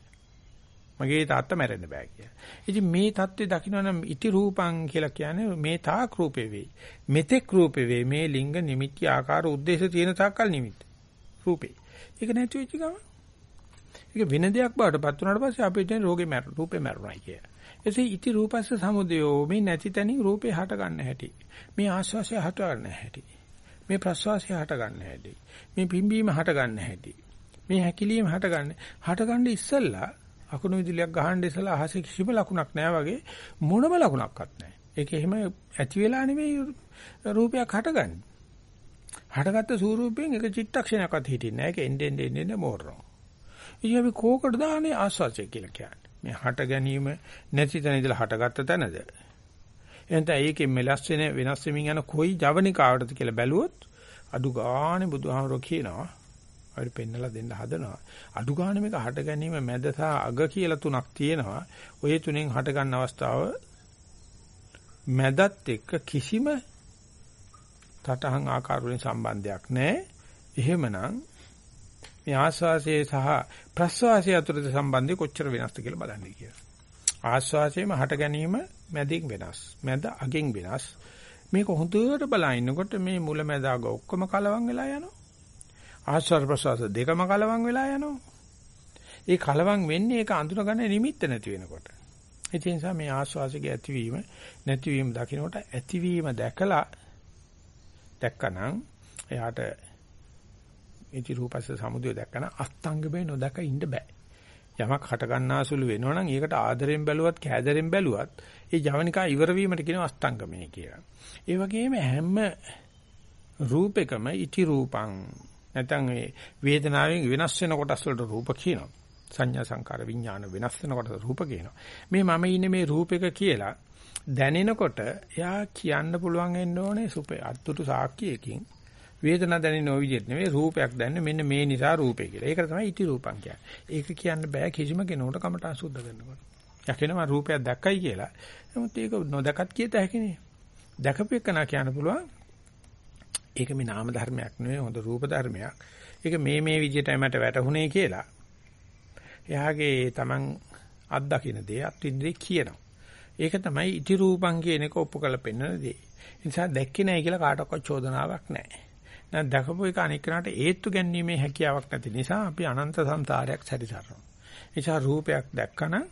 මගේ තාත්තා මැරෙන්න බෑ කියලා. ඉතින් මේ தත්ත්වය දකින්නනම් ඉති රූපං කියලා කියන්නේ මේ තාක් රූපේ වෙයි. මෙතෙක් රූපේ වෙයි. මේ ලිංග නිමිති ආකාර උද්දේශ තියෙන තාක්කල් නිමිති. රූපේ. ඒක නැති වෙච්ච ගමන් ඒක වෙන දෙයක් බවට පත් වුණාට පස්සේ අපේ දැන් රෝගේ මැර රූපේ මැරුණයි කිය. එසේ ඉති රූපස්ස සමුදයෝ මේ නැති තැනින් රූපේ හට ගන්න හැටි. මේ ආස්වාසය හට ගන්න හැටි. මේ ප්‍රස්වාසය හට ගන්න හැටි. මේ පිම්බීම හට ගන්න හැටි. මේ හැකිලිම හට ගන්න. හට ගන්න ඉස්සෙල්ලා අකුණු විදුලියක් ගහන්න ඉස්සෙල්ලා අහසේ කිසිම ලකුණක් නැහැ වගේ මොනම ලකුණක්වත් නැහැ. ඒක එහෙම ඇති වෙලා නෙමෙයි රූපයක් හටගන්නේ. හටගත්ත ස්වරූපයෙන් එක චිත්තක්ෂණයක්වත් හිටින්නේ නැහැ. ඒක එන්නේ එන්නේ එන්නේ මෝරනවා. ඉතින් අපි කෝකට දාන්නේ ආස්වාසය කියලා කියන්නේ. මේ හට ගැනීම නැති තැන ඉඳලා හටගත්ත තැනද එහෙනම් ඒකෙන් මෙලස් වෙන වෙනස් වෙමින් යන කොයි ජවනිකාවටද කියලා බැලුවොත් අඩු ගානේ බුදුහාමරෝ කියනවා අපිට පෙන්නලා දෙන්න හදනවා. අඩු ගන්න මේක හට ගැනීම මැද සහ අග කියලා තුනක් තියෙනවා. ඔය තුනෙන් හට ගන්න අවස්ථාව මැදත් එක්ක කිසිම තටහන් ආකාර වලින් සම්බන්ධයක් නැහැ. එහෙමනම් මේ ආස්වාසයේ සහ ප්‍රස්වාසයේ අතරේ සම්බන්ධය කොච්චර වෙනස්ද කියලා බලන්න කියලා. ආස්වාසයේම හට ගැනීම මැදින් වෙනස්. මැද අගෙන් වෙනස්. මේක හොඳට බලනකොට මේ මුල මැද අග ඔක්කොම කලවම් වෙලා යනවා. ආස්වාද ප්‍රසවාස දෙකම කලවම් වෙලා යනවා. ඒ කලවම් වෙන්නේ ඒක අඳුනගන්න නිමිත්ත නැති වෙනකොට. ඒ නිසා මේ ආස්වාසිකේ ඇතිවීම නැතිවීම දකින්නකොට ඇතිවීම දැකලා දැක්කනම් එයාට ඉති රූපස්ස සමුදය දැක්කන අස්තංගමේ නොදක ඉන්න බෑ. යමක් හට ගන්නාසුළු වෙනවනම් ඒකට ආදරෙන් බැලුවත් කෑදරෙන් බැලුවත් ඒ ජවනිකා ඉවර වීමට කියනවා අස්තංගමේ කියලා. ඒ වගේම හැම රූපෙකම ඉති රූපං නැත්නම් මේ වේදනාවෙන් වෙනස් වෙන කොටස් වලට රූප කියනවා. සංඥා සංකාර විඥාන වෙනස් වෙන කොටස් රූප කියනවා. මේ මම ඉන්නේ මේ රූපෙක කියලා දැනෙනකොට එයා කියන්න පුළුවන් වෙන්න ඕනේ සුපේ අත්තුතු සාක්කියකින් වේදනාව දැනෙන ওই විදිහට නෙවෙයි රූපයක් දැනෙන මෙන්න මේ නිසා රූපේ කියලා. ඒක තමයි ඉති රූපං කියන්නේ. ඒක කියන්න බෑ කිසිම කෙනෙකුට කමට අසුද්ධ කරනකොට. යකිනවා රූපයක් දැක්කයි කියලා. නමුත් ඒක නොදකත් කියත හැකිනේ. දැකපු එක නා කියන්න පුළුවන්. ඒක මේ නාම ධර්මයක් නෙවෙයි හොඳ රූප ධර්මයක්. ඒක මේ මේ විදිහටයි මට වැටහුනේ කියලා. එයාගේ Taman අත්දකින්න දේ අත්විඳි කියනවා. ඒක තමයි ඉති රූපං කියන එක ඔප්පු කරලා පෙන්වන දේ. ඒ නිසා දැක්කේ නැහැ කියලා කාටවත් චෝදනාවක් නැහැ. නැත්නම් දැකපු එක අනික් කෙනාට ඒත්තු ගැනීමේ හැකියාවක් නැති නිසා අපි අනන්ත සංසාරයක් සැරිසරනවා. නිසා රූපයක් දැක්කනම්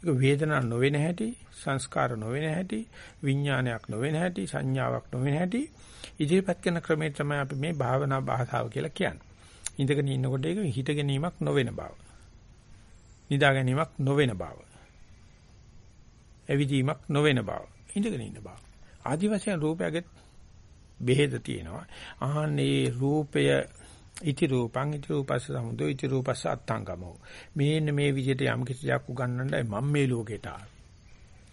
ඒක වේදනාවක් නොවෙන හැටි, සංස්කාර නොවෙන හැටි, විඥානයක් නොවෙන හැටි, සංඥාවක් නොවෙන හැටි ඉදිරිපත් කරන ක්‍රමය තමයි අපි මේ භාවනා භාෂාව කියලා කියන්නේ. ඉඳගෙන ඉන්නකොට ඒක හිත ගැනීමක් නොවන බව. නිදා ගැනීමක් නොවන බව. ඇවිදීමක් නොවන බව. ඉඳගෙන ඉන්න බව. ආදි වශයෙන් රූපයගෙත් බෙහෙත තියෙනවා. ආහනේ රූපය ඉති රූපං ඉති රූපස්ස සමුදෝ ඉති රූපස්ස අත්තංගමෝ. මේන්න මේ විදිහට යම් කිසි දෙයක් උගන්වන්නයි මම මේ ලෝකෙට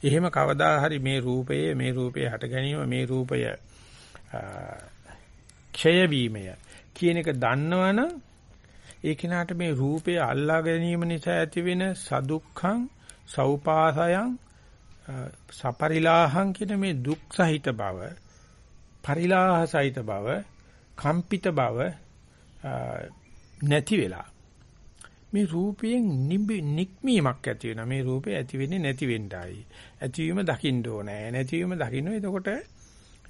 එහෙම කවදා හරි මේ රූපයේ මේ රූපයේ හට ගැනීම මේ රූපය ක්ෂය වීමය කියන එක දන්නවනම් ඒ කෙනාට මේ රූපය අල්ලා ගැනීම නිසා ඇතිවෙන සදුක්ඛං සෞපාසයන් සපරිලාහං කියන මේ දුක් සහිත බව පරිලාහ සහිත බව කම්පිත බව නැති වෙලා. මේ රූපයෙන් නික්මීමක් ඇති වෙනවා. මේ රූපේ ඇති වෙන්නේ නැති වෙන්නයි. ඇතිවීම දකින්න ඕනේ. නැතිවීම දකින්න එතකොට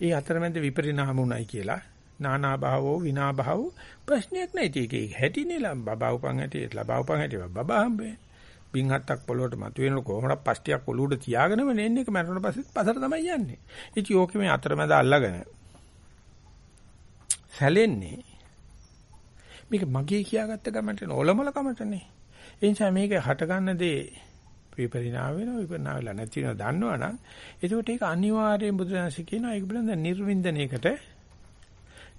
ඒ අතරමැද විපරිණාම උනායි කියලා. නානා භාවෝ විනා භාව ප්‍රශ්නයක් නැහැ. ඒක හැටිනේ බබා උපන් හැටි ලබා උපන් හැටි බබා හම්බේ බින් හත්තක් පොළොවට මතුවෙන කොහොමද පස්ටියක් ඔලුවට තියාගෙනම නෙන්නේ ඒක මරණ පස්සෙත් පසර තමයි යන්නේ. ඉතින් ඕකේ මේ අතරමැද අල්ලගෙන සැලෙන්නේ මේක මගේ කියාගත්ත ගමන්ට නොලමල කමටනේ. ඒ නිසා මේක හට ගන්න දේ විපරිණාම වෙනවා විපරිණාම වෙලා නැති වෙනවා දන්නවනම් එතකොට ඒක අනිවාර්යෙන් බුදුරජාණන්සේ කියනවා ඒක පිළිබඳ නිර්වින්දනයකට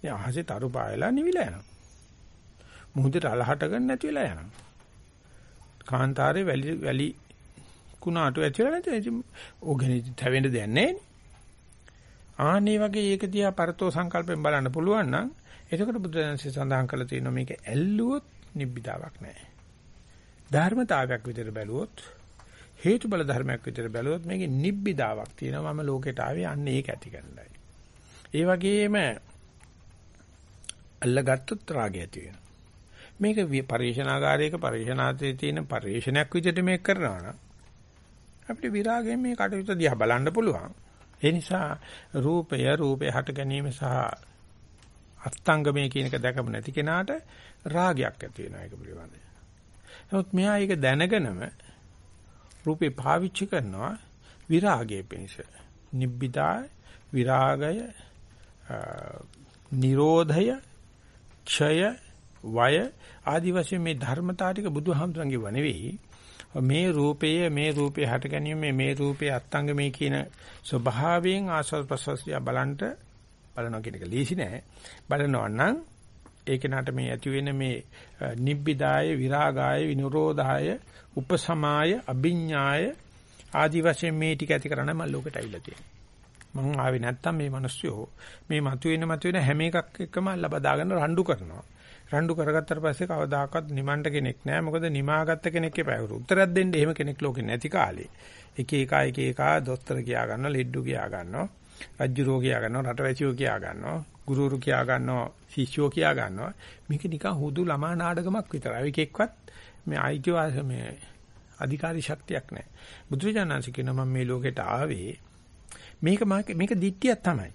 දැන් අහසේ තරු පායලා නිවිලා යනවා. මුහුදට අලහට ගන්න නැති වෙලා යනවා. කාන්තාරේ වැලි වැලි කුණාටු ඇතිලා නැති ඕගෙන තැවෙන්න දෙයක් නැහැ ආන්නේ වගේ ඒක දිහා පරතෝ සංකල්පයෙන් බලන්න පුළුවන් නම් එතකොට බුදුදහමේ සඳහන් කරලා තියෙනවා මේක ඇල්ලුවොත් නිබ්බිදාවක් නැහැ. ධර්මතාවයක් විතර බැලුවොත් හේතු බල ධර්මයක් විතර බැලුවොත් මේකේ නිබ්බිදාවක් තියෙනවා මම ලෝකෙට ආවේ අන්න ඒක ඇති කරන්නයි. ඒ වගේම අල්ලගත්තොත් රාගය ඇති වෙනවා. මේක පරිශනාගාරයක පරිශනාතේ තියෙන පරිශනයක් විදිහට මේක කරනවා නම් අපිට විරාගයෙන් මේ කටයුතු දිහා බලන්න පුළුවන්. ඒ නිසා රූපය රූපේ හට ගැනීම සහ අස්තංගමය කියන එක දැකම නැති කෙනාට රාගයක් ඇති වෙනවා ඒක පිළිබඳව. නමුත් මෙහා ඒක දැනගෙනම රූපේ පාවිච්චි කරනවා විරාගයේ පිණිස. නිබ්බිදා විරාගය නිරෝධය ක්ෂය වය ආදි වශයෙන් මේ ධර්මතා ටික බුදුහාමුදුරන්ගේ වනෙවෙයි මේ රූපයේ මේ රූපේ හට ගැනීම මේ රූපේ අත්ංග මේ කියන ස්වභාවයෙන් ආස්වාද ප්‍රසවාසය බලන්ට බලනවා කියන එක ලීසි නෑ. බලනවා නම් ඒක නට මේ ඇති වෙන මේ නිබ්බිදාය විරාගාය විනෝරෝධාය උපසමාය අභිඥාය ආදි වශයෙන් මේ ටික ඇති කරන්න මම ලෝකෙට අවිලා තියෙනවා. මං ආවේ නැත්තම් මේ මිනිස්සු මේ මතුවෙන මතුවෙන හැම එකක් එක්කම ලබදාගෙන රණ්ඩු කරනවා. රණ්ඩු කරගත්තට පස්සේ කවදාකවත් නිමණ්ඩ කෙනෙක් නැහැ. මොකද නිමාගත්ත කෙනෙක් එපා. උත්තරයක් දෙන්න එහෙම කෙනෙක් ලෝකේ නැති කාලේ. එක එක එක එක දොස්තර කියා ගන්නවා, ලෙඩ්ඩු කියා ගන්නවා, රජ්ජුරෝ කියා ගන්නවා, රටවැසියෝ කියා ගන්නවා, ගුරුරු කියා ගන්නවා, ශිෂ්‍යෝ කියා ගන්නවා. මේක නිකන් හුදු ළමා නාටකමක් විතරයි. ඒකෙක්වත් මේ අයිතිවාස මේ අධිකාරී ශක්තියක් නැහැ. බුදුරජාණන්සේ කියනවා මම මේ ලෝකෙට ආවේ මේක මේක දිට්ඨියක් තමයි.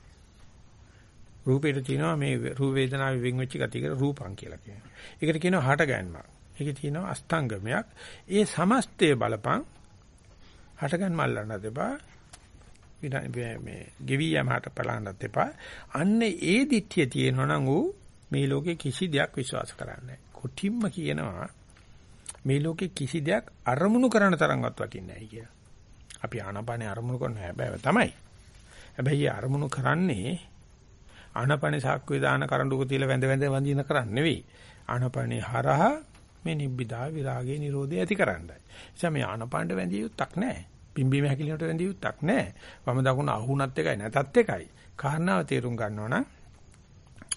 රූපේට තියෙනවා මේ රූප වේදනාවේ වෙන් වෙච්ච ගතියකට රූපං කියලා කියනවා. ඒකට කියනවා හට ගැන්මක්. ඒකේ තියෙනවා අස්තංගමයක්. ඒ සමස්තය බලපං හට ගැන්ම අල්ලන්නත් එපා. මේ ගෙවි යමකට බලන්නත් එපා. අන්න ඒ දිට්ඨිය තියෙනවා නම් ඌ මේ ලෝකේ කිසි දෙයක් විශ්වාස කරන්නේ නැහැ. කොටිම්ම කියනවා මේ ලෝකේ කිසි දෙයක් අරමුණු කරන තරම්වත් වටින්නේ නැහැ කියලා. අපි ආනාපානේ අරමුණු කරන හැබැයි තමයි. හැබැයි අරමුණු කරන්නේ ආනාපානේ සාක්කුවේ දාන කරඬුක තියලා වැඳ වැඳ වඳින කරන්නේ නෙවෙයි. ආනාපානේ හරහා මේ නිබ්බිදා විරාගේ නිරෝධය ඇති කරන්නයි. එනිසා මේ ආනාපානට වැඳිය යුත්තක් නැහැ. පිම්බීම හැකිලිනට වැඳිය යුත්තක් නැහැ. වම දකුණ අහුණත් එකයි නැතත් එකයි. කාරණාව තේරුම් ගන්නවා නම්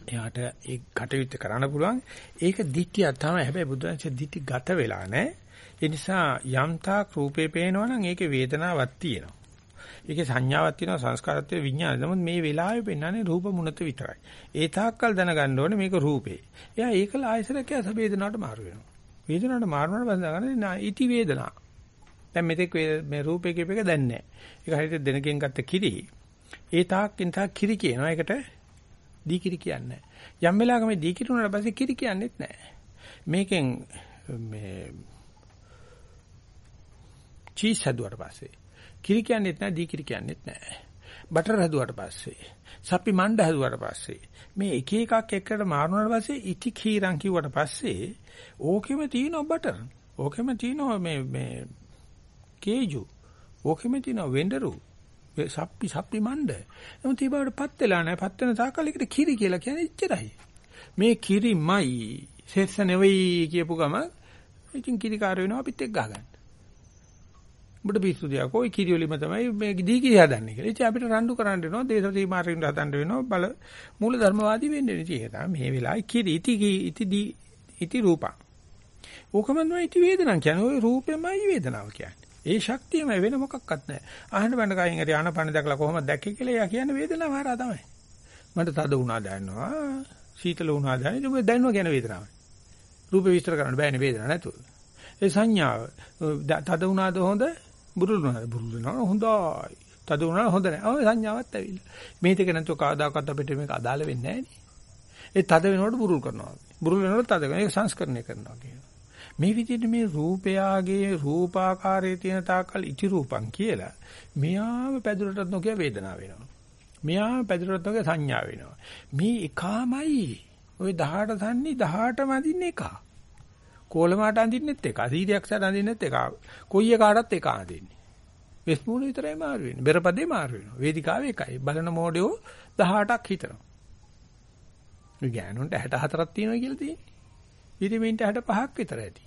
එයාට ඒ කටයුත්ත කරන්න පුළුවන්. ඒක දිට්ඨියක් තමයි. හැබැයි බුදුන්සේ දිට්ඨි ගත වෙලා නැහැ. ඒ නිසා යම්තාක් රූපේ පේනවා නම් ඒකේ වේදනාවක් තියෙනවා. ඒකේ සංඥාවක් තියෙනවා සංස්කාරත්වයේ විඥානය. නමුත් මේ වෙලාවේ පෙන්වන්නේ රූප මුණත විතරයි. ඒ තාක්කල් දැනගන්න ඕනේ මේක රූපේ. එයා ඒකල ආයසරක ඇස වේදනාවට මාරු වෙනවා. වේදනාවට මාරුනට පස්සේ ගන්න ඉති වේදනා. දැන් මෙතෙක් මේ රූපේ කියප එක දැන් නැහැ. ඒක හරියට දෙනකින් ගත්ත කිරි. ඒ තාක්කින් තාක් කිරි කියනවා. ඒකට දී කිරි කියන්නේ නැහැ. යම් වෙලාවක මේ දී කිරි උනාට පස්සේ කිරි කියන්නේත් නැහැ. මේකෙන් මේ චීස් හදුවට පස්සේ කිරි කියන්නේත් නැහැ දී කිරි කියන්නේත් නැහැ. බටර් හදුවට පස්සේ සප්පි මණ්ඩ හදුවට පස්සේ මේ එක එකක් එකට මාරුනාට පස්සේ ඉති කීරන් කිව්වට පස්සේ ඕකෙම තියෙනවා බටර්. ඕකෙම තියෙනවා මේ මේ කේජු. ඕකෙම තියෙනවා වෙන්ඩරු. සප්පි සප්පි මණ්ඩ. නමුත් ඒ බවට පත් වෙලා නැහැ. පත් වෙන තාකල් එකට කිරි කියලා කියන්නේ ඉච්චරයි. මේ කිරිමයි සෙස්ස නෙවෙයි කියපු ගම ඉතින් කිරිකාර වෙනවා අපිත් එක්ක ගහගන්න. උඹට පිස්සු දෙයක් ඔය කිරියොලිම තමයි මේ දී කිරි හදන්නේ කියලා. ඉතින් අපිට රණ්ඩු කරන්න වෙනවා, දේශ සීමාරින් හදන්න වෙනවා, බල මූල ධර්මවාදී වෙන්න වෙනවා. ඉතින් ඒක තමයි මේ වෙලාවේ කිරි ඉති ඉති දී ඉති රූපං. ඕකම තමයි ඉති වේදනං කියන්නේ. ඔය රූපෙමයි වේදනාව කියන්නේ. ඒ ශක්තියම වෙන මොකක්වත් නැහැ. අහන්න බඳ කයින් හරි ආනපන දැකලා කොහොමද දැක්කේ කියලා එයා කියන්නේ වේදනාව හරහා තමයි. මට තද වුණා දැනනවා, සීතල වුණා දැනෙනවා. ඒක දැනනවා කියන වේදනාවයි. රූපේ විස්තර කරන්න බෑනේ වේදනාව නැතුව. ඒ සංඥාව තද වුණාද හොඳ බුරුල් වුණාද බුරුල් වෙනවා හොඳයි. තද වුණා හොඳ නැහැ. ඔය සංඥාවක් ඇවිල්ලා. මේ දෙක නැතුව කවදාකවත් අපිට මේක අදාළ වෙන්නේ නැහැ ඒ තද වෙනකොට බුරුල් කරනවා. බුරුල් වෙනකොට තද වෙනවා. ඒක සංස්කරණය කරනවා කියනවා. මේ විදිහට මේ රූපයාගේ රූපාකාරයේ තියෙන තාකල් ඉති රූපං කියලා මෙයාම පැදුරටත් නොකිය වේදනාව වෙනවා. මෙයාම පැදුරටත් නොකිය සංඥා වෙනවා. මේ එකමයි. ওই 18 තන්නේ 18ම අදින්න එකක්. කෝලමාට අඳින්නෙත් එක. සීරියක්සට අඳින්නෙත් එක. කොයි එකකටත් එක අඳින්නේ. වෙස්මුණ විතරයි මාරු වෙන්නේ. බෙරපදේ මාරු වෙනවා. වේදිකාවේ එකයි. බලන මොඩියෝ 18ක් හිතනවා. මේ ගෑනුන්ට 64ක් තියෙනවා කියලා තියෙන්නේ. ඉතිමින්ට 65ක් විතර ඇති.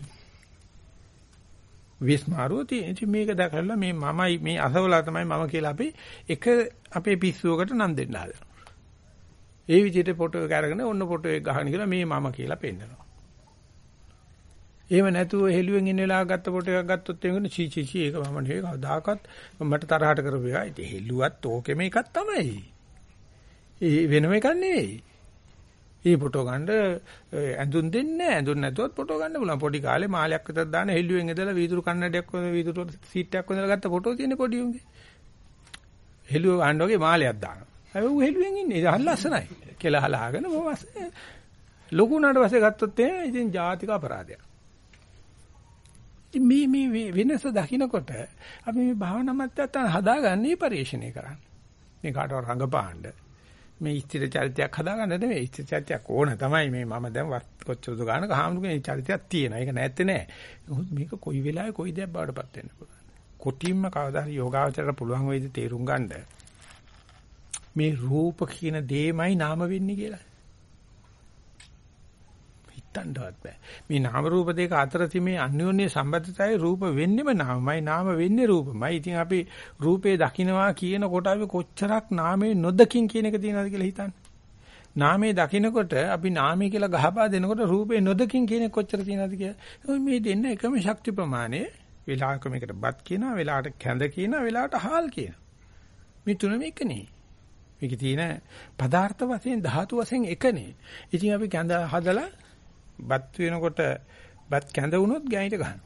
විස් මාරුව තියෙන. ඉතින් මේක දැකලා මේ මමයි මේ අසවලා තමයි මම කියලා අපි එක අපේ පිස්සුවකට නම් දෙන්න හදනවා. ඒ විදිහට ෆොටෝ එක අරගෙන ඔන්න ෆොටෝ එක ගහන කියලා මේ මම කියලා පෙන්නනවා. එහෙම නැතුව හෙළුවෙන් ඉන්න වෙලාව ගත්ත කොට එකක් ගත්තොත් එන්නේ චී චී චී ඒක මම නෙවෙයි කවදාකවත් මට තරහට කරපු එකයි. ඉතින් හෙළුවත් ඕකෙම එකක් තමයි. ඒ වෙනම එකක් නෙවෙයි. ඒ ෆොටෝ ගන්න ඇඳුම් දෙන්නේ ඇඳුම් නැතුවත් ෆොටෝ ගන්න පුළුවන්. පොඩි කාලේ මාලයක් විතර දාන හෙළුවෙන් ඉඳලා වීදුරු කන්නඩයක් වගේ වීදුරු සීට් එකක් වගේ ගත්ත ෆොටෝ තියෙන පොඩි උන්ගේ. හෙළුව ගන්න වගේ මාලයක් දානවා. හැබැයි ඌ හෙළුවෙන් ඉන්නේ. ඒක ලස්සනයි. කියලා හලාගෙන මොවස් ලොකු උනාට පස්සේ ගත්තොත් එහෙනම් ඉතින් ජාතික අපරාධයක්. මේ මේ වෙනස දකින්නකොට අපි මේ භාවනා මධ්‍යස්ථාන හදාගන්නේ පරිශ්‍රණය කරන්න. මේ කාටවත් රඟපාන්න. මේ ස්ථිර චරිතයක් හදාගන්න නෙමෙයි ස්ථිර චරිතයක් ඕන තමයි මේ මම දැන් කොච්චරද ගානක හාමුදුරනේ චරිතයක් තියෙනවා. ඒක නැත්තේ නෑ. මේක කොයි වෙලාවෙ කොයි දෙයක් බවටපත් වෙන්න පුළුවන්. කොටින්ම කවදා හරි යෝගාවචරයට පුළුවන් වෙයිද තේරුම් ගන්න. මේ රූප කියන දෙයමයි නාම වෙන්නේ කියලා. හිතන්නවත් බෑ. මේ නාම රූප දෙක අතර තිමේ අන්‍යෝන්‍ය සම්බන්ධතාවය රූප වෙන්නෙම නාමයි නාම වෙන්නේ රූපමයි. ඉතින් අපි රූපේ දකින්නවා කියනකොට අපි කොච්චරක් නාමේ නොදකින් කියන එක තියෙනවද කියලා හිතන්න. නාමයේ දකින්නකොට අපි නාමය කියලා ගහපා දෙනකොට රූපේ නොදකින් කියන කොච්චර තියෙනවද කියලා. මේ දෙන්න එකම ශක්ති ප්‍රමාණය වෙලාවක මේකට බත් කියනවා, වෙලාවට කැඳ කියනවා, වෙලාවට හාල් කියනවා. මේ තුනම එකනේ. මේකේ තියෙන පදාර්ථ වශයෙන් ධාතු වශයෙන් එකනේ. ඉතින් අපි කැඳ හදලා බත් වෙනකොට බත් කැඳ වුණොත් ගෑනිට ගන්නවා.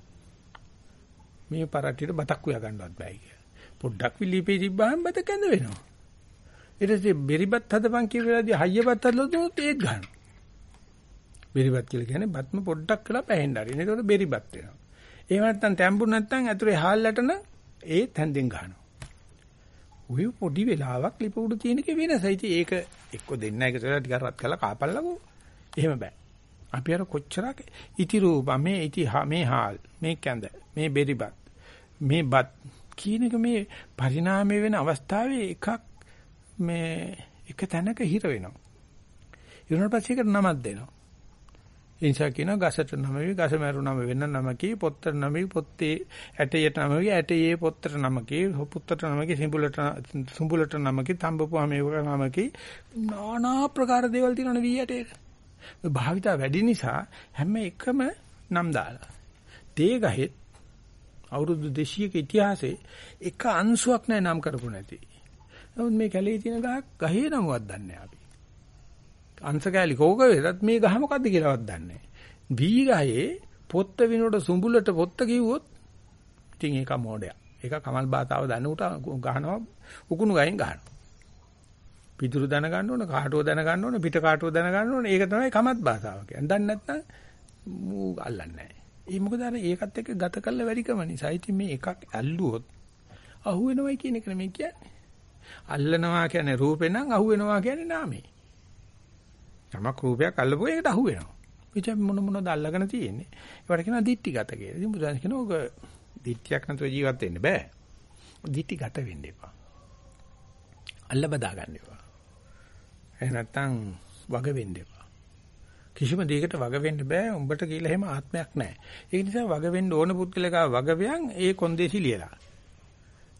මේ පරට්ටියට බතක් උයා ගන්නවත් බෑ කිය. පොඩ්ඩක් විලිපේ තිබ්බහම බත කැඳ වෙනවා. ඊට පස්සේ බෙරිබත් හදපන් කියන වෙලාවදී හයියපත් හදලොත් ඒත් ගන්නවා. බෙරිබත් කියලා කියන්නේ බත්ම පොඩ්ඩක් කළා පැහෙන්න හරි. එතකොට බෙරිබත් වෙනවා. එහෙම නැත්නම් තැඹුණ නැත්නම් ඇතුලේ හාල්ලටන ඒත් හැන්දෙන් ගන්නවා. ඔය පොඩි වෙලාවක් ලිප උඩ තියෙනක වෙනස. ඉතින් ඒක එක්ක දෙන්න එක කියලා ටිකක් රත් කරලා කාපල්ලකෝ. එහෙම බෑ. අපි අර කොච්චරක් ඉති රූප මේ ඉති මේ හාල් මේ කැඳ මේ බෙරිබත් මේ බත් කියන එක මේ පරිණාමය වෙන අවස්ථාවේ එකක් මේ එක තැනක හිර වෙනවා. ඊට පස්සේ ඒකට නමක් දෙනවා. ඒ නිසා කියනවා ගසට නම වේ ගස මරුනම වෙන නමකී පොත්තට නමකී පොත්තේ ඇටයට නමකී ඇටයේ පොත්තට නමකී පුත්තට නමකී සිඹුලට සුඹුලට නමකී තඹපුවා මේක නමකී নানা ප්‍රකාර දේවල් තියෙනවනේ වී ඇටේ. භාවිතා වැඩි නිසා හැම එකම නම් දාලා. තේ ගහෙත් අවුරුදු 200ක ඉතිහාසයේ එක අංශුවක් නැහැ නම් කරපු නැති. නමුත් මේ කැලේ තියෙන ගහක් ගහේ නමවත් දන්නේ අපි. අංශකෑලි කෝක වේදත් මේ ගහ මොකද්ද කියලාවත් දන්නේ නැහැ. වී ගහේ පොත්ත විනෝඩ සුඹුලට පොත්ත කිව්වොත් ඉතින් ඒක මොඩයක්. ඒක කමල් බාතාව දන්නකොට ගහනවා උකුණු ගහෙන් ගහනවා. පිටුරු දැන ගන්න ඕන, කාටුව දැන ගන්න ඕන, පිට කාටුව දැන ගන්න ඕන. ඒක තමයි කමත් භාෂාව කියන්නේ. දන්නේ නැත්නම් මූ අල්ලන්නේ නැහැ. ඒ මොකද අර ඒකත් එක්ක ගත කළ වැඩිකම නිසා. ඉතින් මේ එකක් ඇල්ලුවොත් අහුවෙනවයි කියන එක නෙමෙයි කියන්නේ. අල්ලනවා කියන්නේ රූපේ නම් අහුවෙනවා කියන්නේ නාමේ. යමක් රූපයක් අල්ලපුවා ඒකට අහු වෙනවා. ඉතින් මොන මොනවද අල්ලගෙන තියෙන්නේ? ඒවට කියනවා දිට්ටිගත කියලා. ඉතින් බුදුන් කියනවා ඔක දිට්ටියක් නැතුව ජීවත් වෙන්න බෑ. දිට්ටිගත වෙන්න එපා. අල්ල බදා ගන්න එපා. එහෙ නැත්නම් වග වෙන්න එපා. කිසිම දෙයකට වග වෙන්න බෑ. උඹට කියලා එහෙම ආත්මයක් නැහැ. ඒ නිසා වග වෙන්න ඕන පුද්ගලයා වග වියන් ඒ කොන්දේසි ලියලා.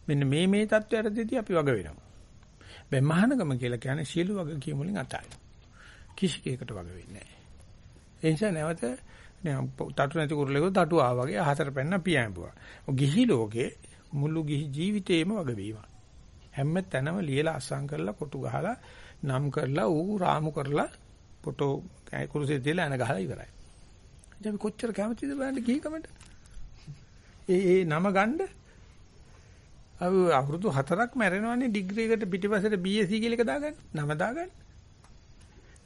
මෙන්න මේ මේ தත්වයටදී අපි වග වෙනවා. බෑ මහානගම කියලා කියන්නේ සියලු වග කියමු වලින් අතයි. කිසි කෙයකට වග වෙන්නේ නැහැ. ඒ නිසා නැවත තටු නැති කුරුල්ලෙකෝ තටු ආවා වගේ අහසට පැන්න පියඹුවා. ගිහි ලෝකේ මුළු ගිහි ජීවිතේම වග වීම. හැම තැනම ලියලා අස්සම් කරලා කොටු ගහලා නම් කරලා ඌ රාමු කරලා ෆොටෝ කුරුසේ තියලා එන ගහලා ඉවරයි. ඉතින් අපි කොච්චර කැමතිද බලන්න ගිහිකමට? ඒ ඒ නම ගන්න අපි අවුරුදු 4ක් මැරෙනවනේ ඩිග්‍රී එකට පිටිපස්සට BSc කියලා එක දාගන්න. නම දාගන්න.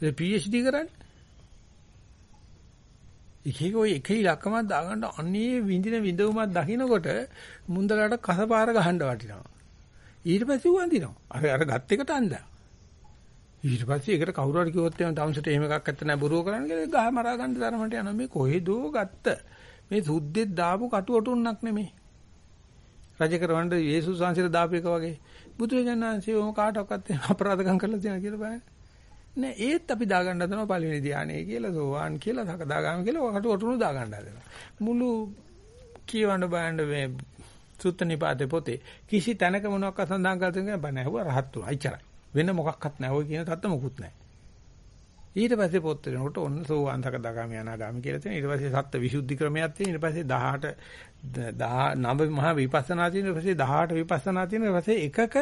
ඒ PhD කරන්නේ. එකේක ඔය එක ඉලක්කමක් දාගන්න අනේ විඳින විඳවුමක් දකින්නකොට මුන්දලට කසපාර ගහන්න වටිනවා. ඊට පස්සේ වඳිනවා. අර අර ගත් එකට අන්දා. ඊට පස්සේ ඒකට කවුරු හරි කිව්වොත් එහෙම ටවුන්සට එහෙම එකක් නැත්නම් නෑ බොරුව කරන්න කියලා ගහ මරා ගන්න තරමට යනවා. මේ කොහෙදෝ ගත්ත. මේ සුද්දෙත් දාපු කටු ඔටුන්නක් නෙමෙයි. රජ කරවන්න යේසුස් වහන්සේට දාපු එක වගේ. බුදුරජාණන් වහන්සේ ඔම කාටවත් අපරාධකම් කරලා තියෙනවා කියලා බලන්න. නෑ ඒත් අපි දාගන්න හදනවා පළවෙනි ධානය කියලා සෝවාන් කියලා සකදාගාම කියලා ඔකට ඔටුනු දාගන්න හදනවා. මුළු කියවන්න බයන්න මේ සුත්ත නිපාතේ පොතේ කිසි තැනක මොනවක් සඳහන් කරලා තියෙන බෑ නෑ රහත් වුණා. අයිචරයි. වෙන මොකක්වත් නෑ. ඔය කියන තත්ත මොකුත් නෑ. ඊට පස්සේ පොත් වෙනකොට ඔන්න සෝවාන් සකදාගාම යනාගාම කියලා තියෙනවා. ඊට පස්සේ සත්ත්ව විසුද්ධි ක්‍රමයක් තියෙනවා. ඊට පස්සේ 18 19 මහා විපස්සනා තියෙනවා. ඊට පස්සේ 18 විපස්සනා තියෙනවා. ඊට පස්සේ එකක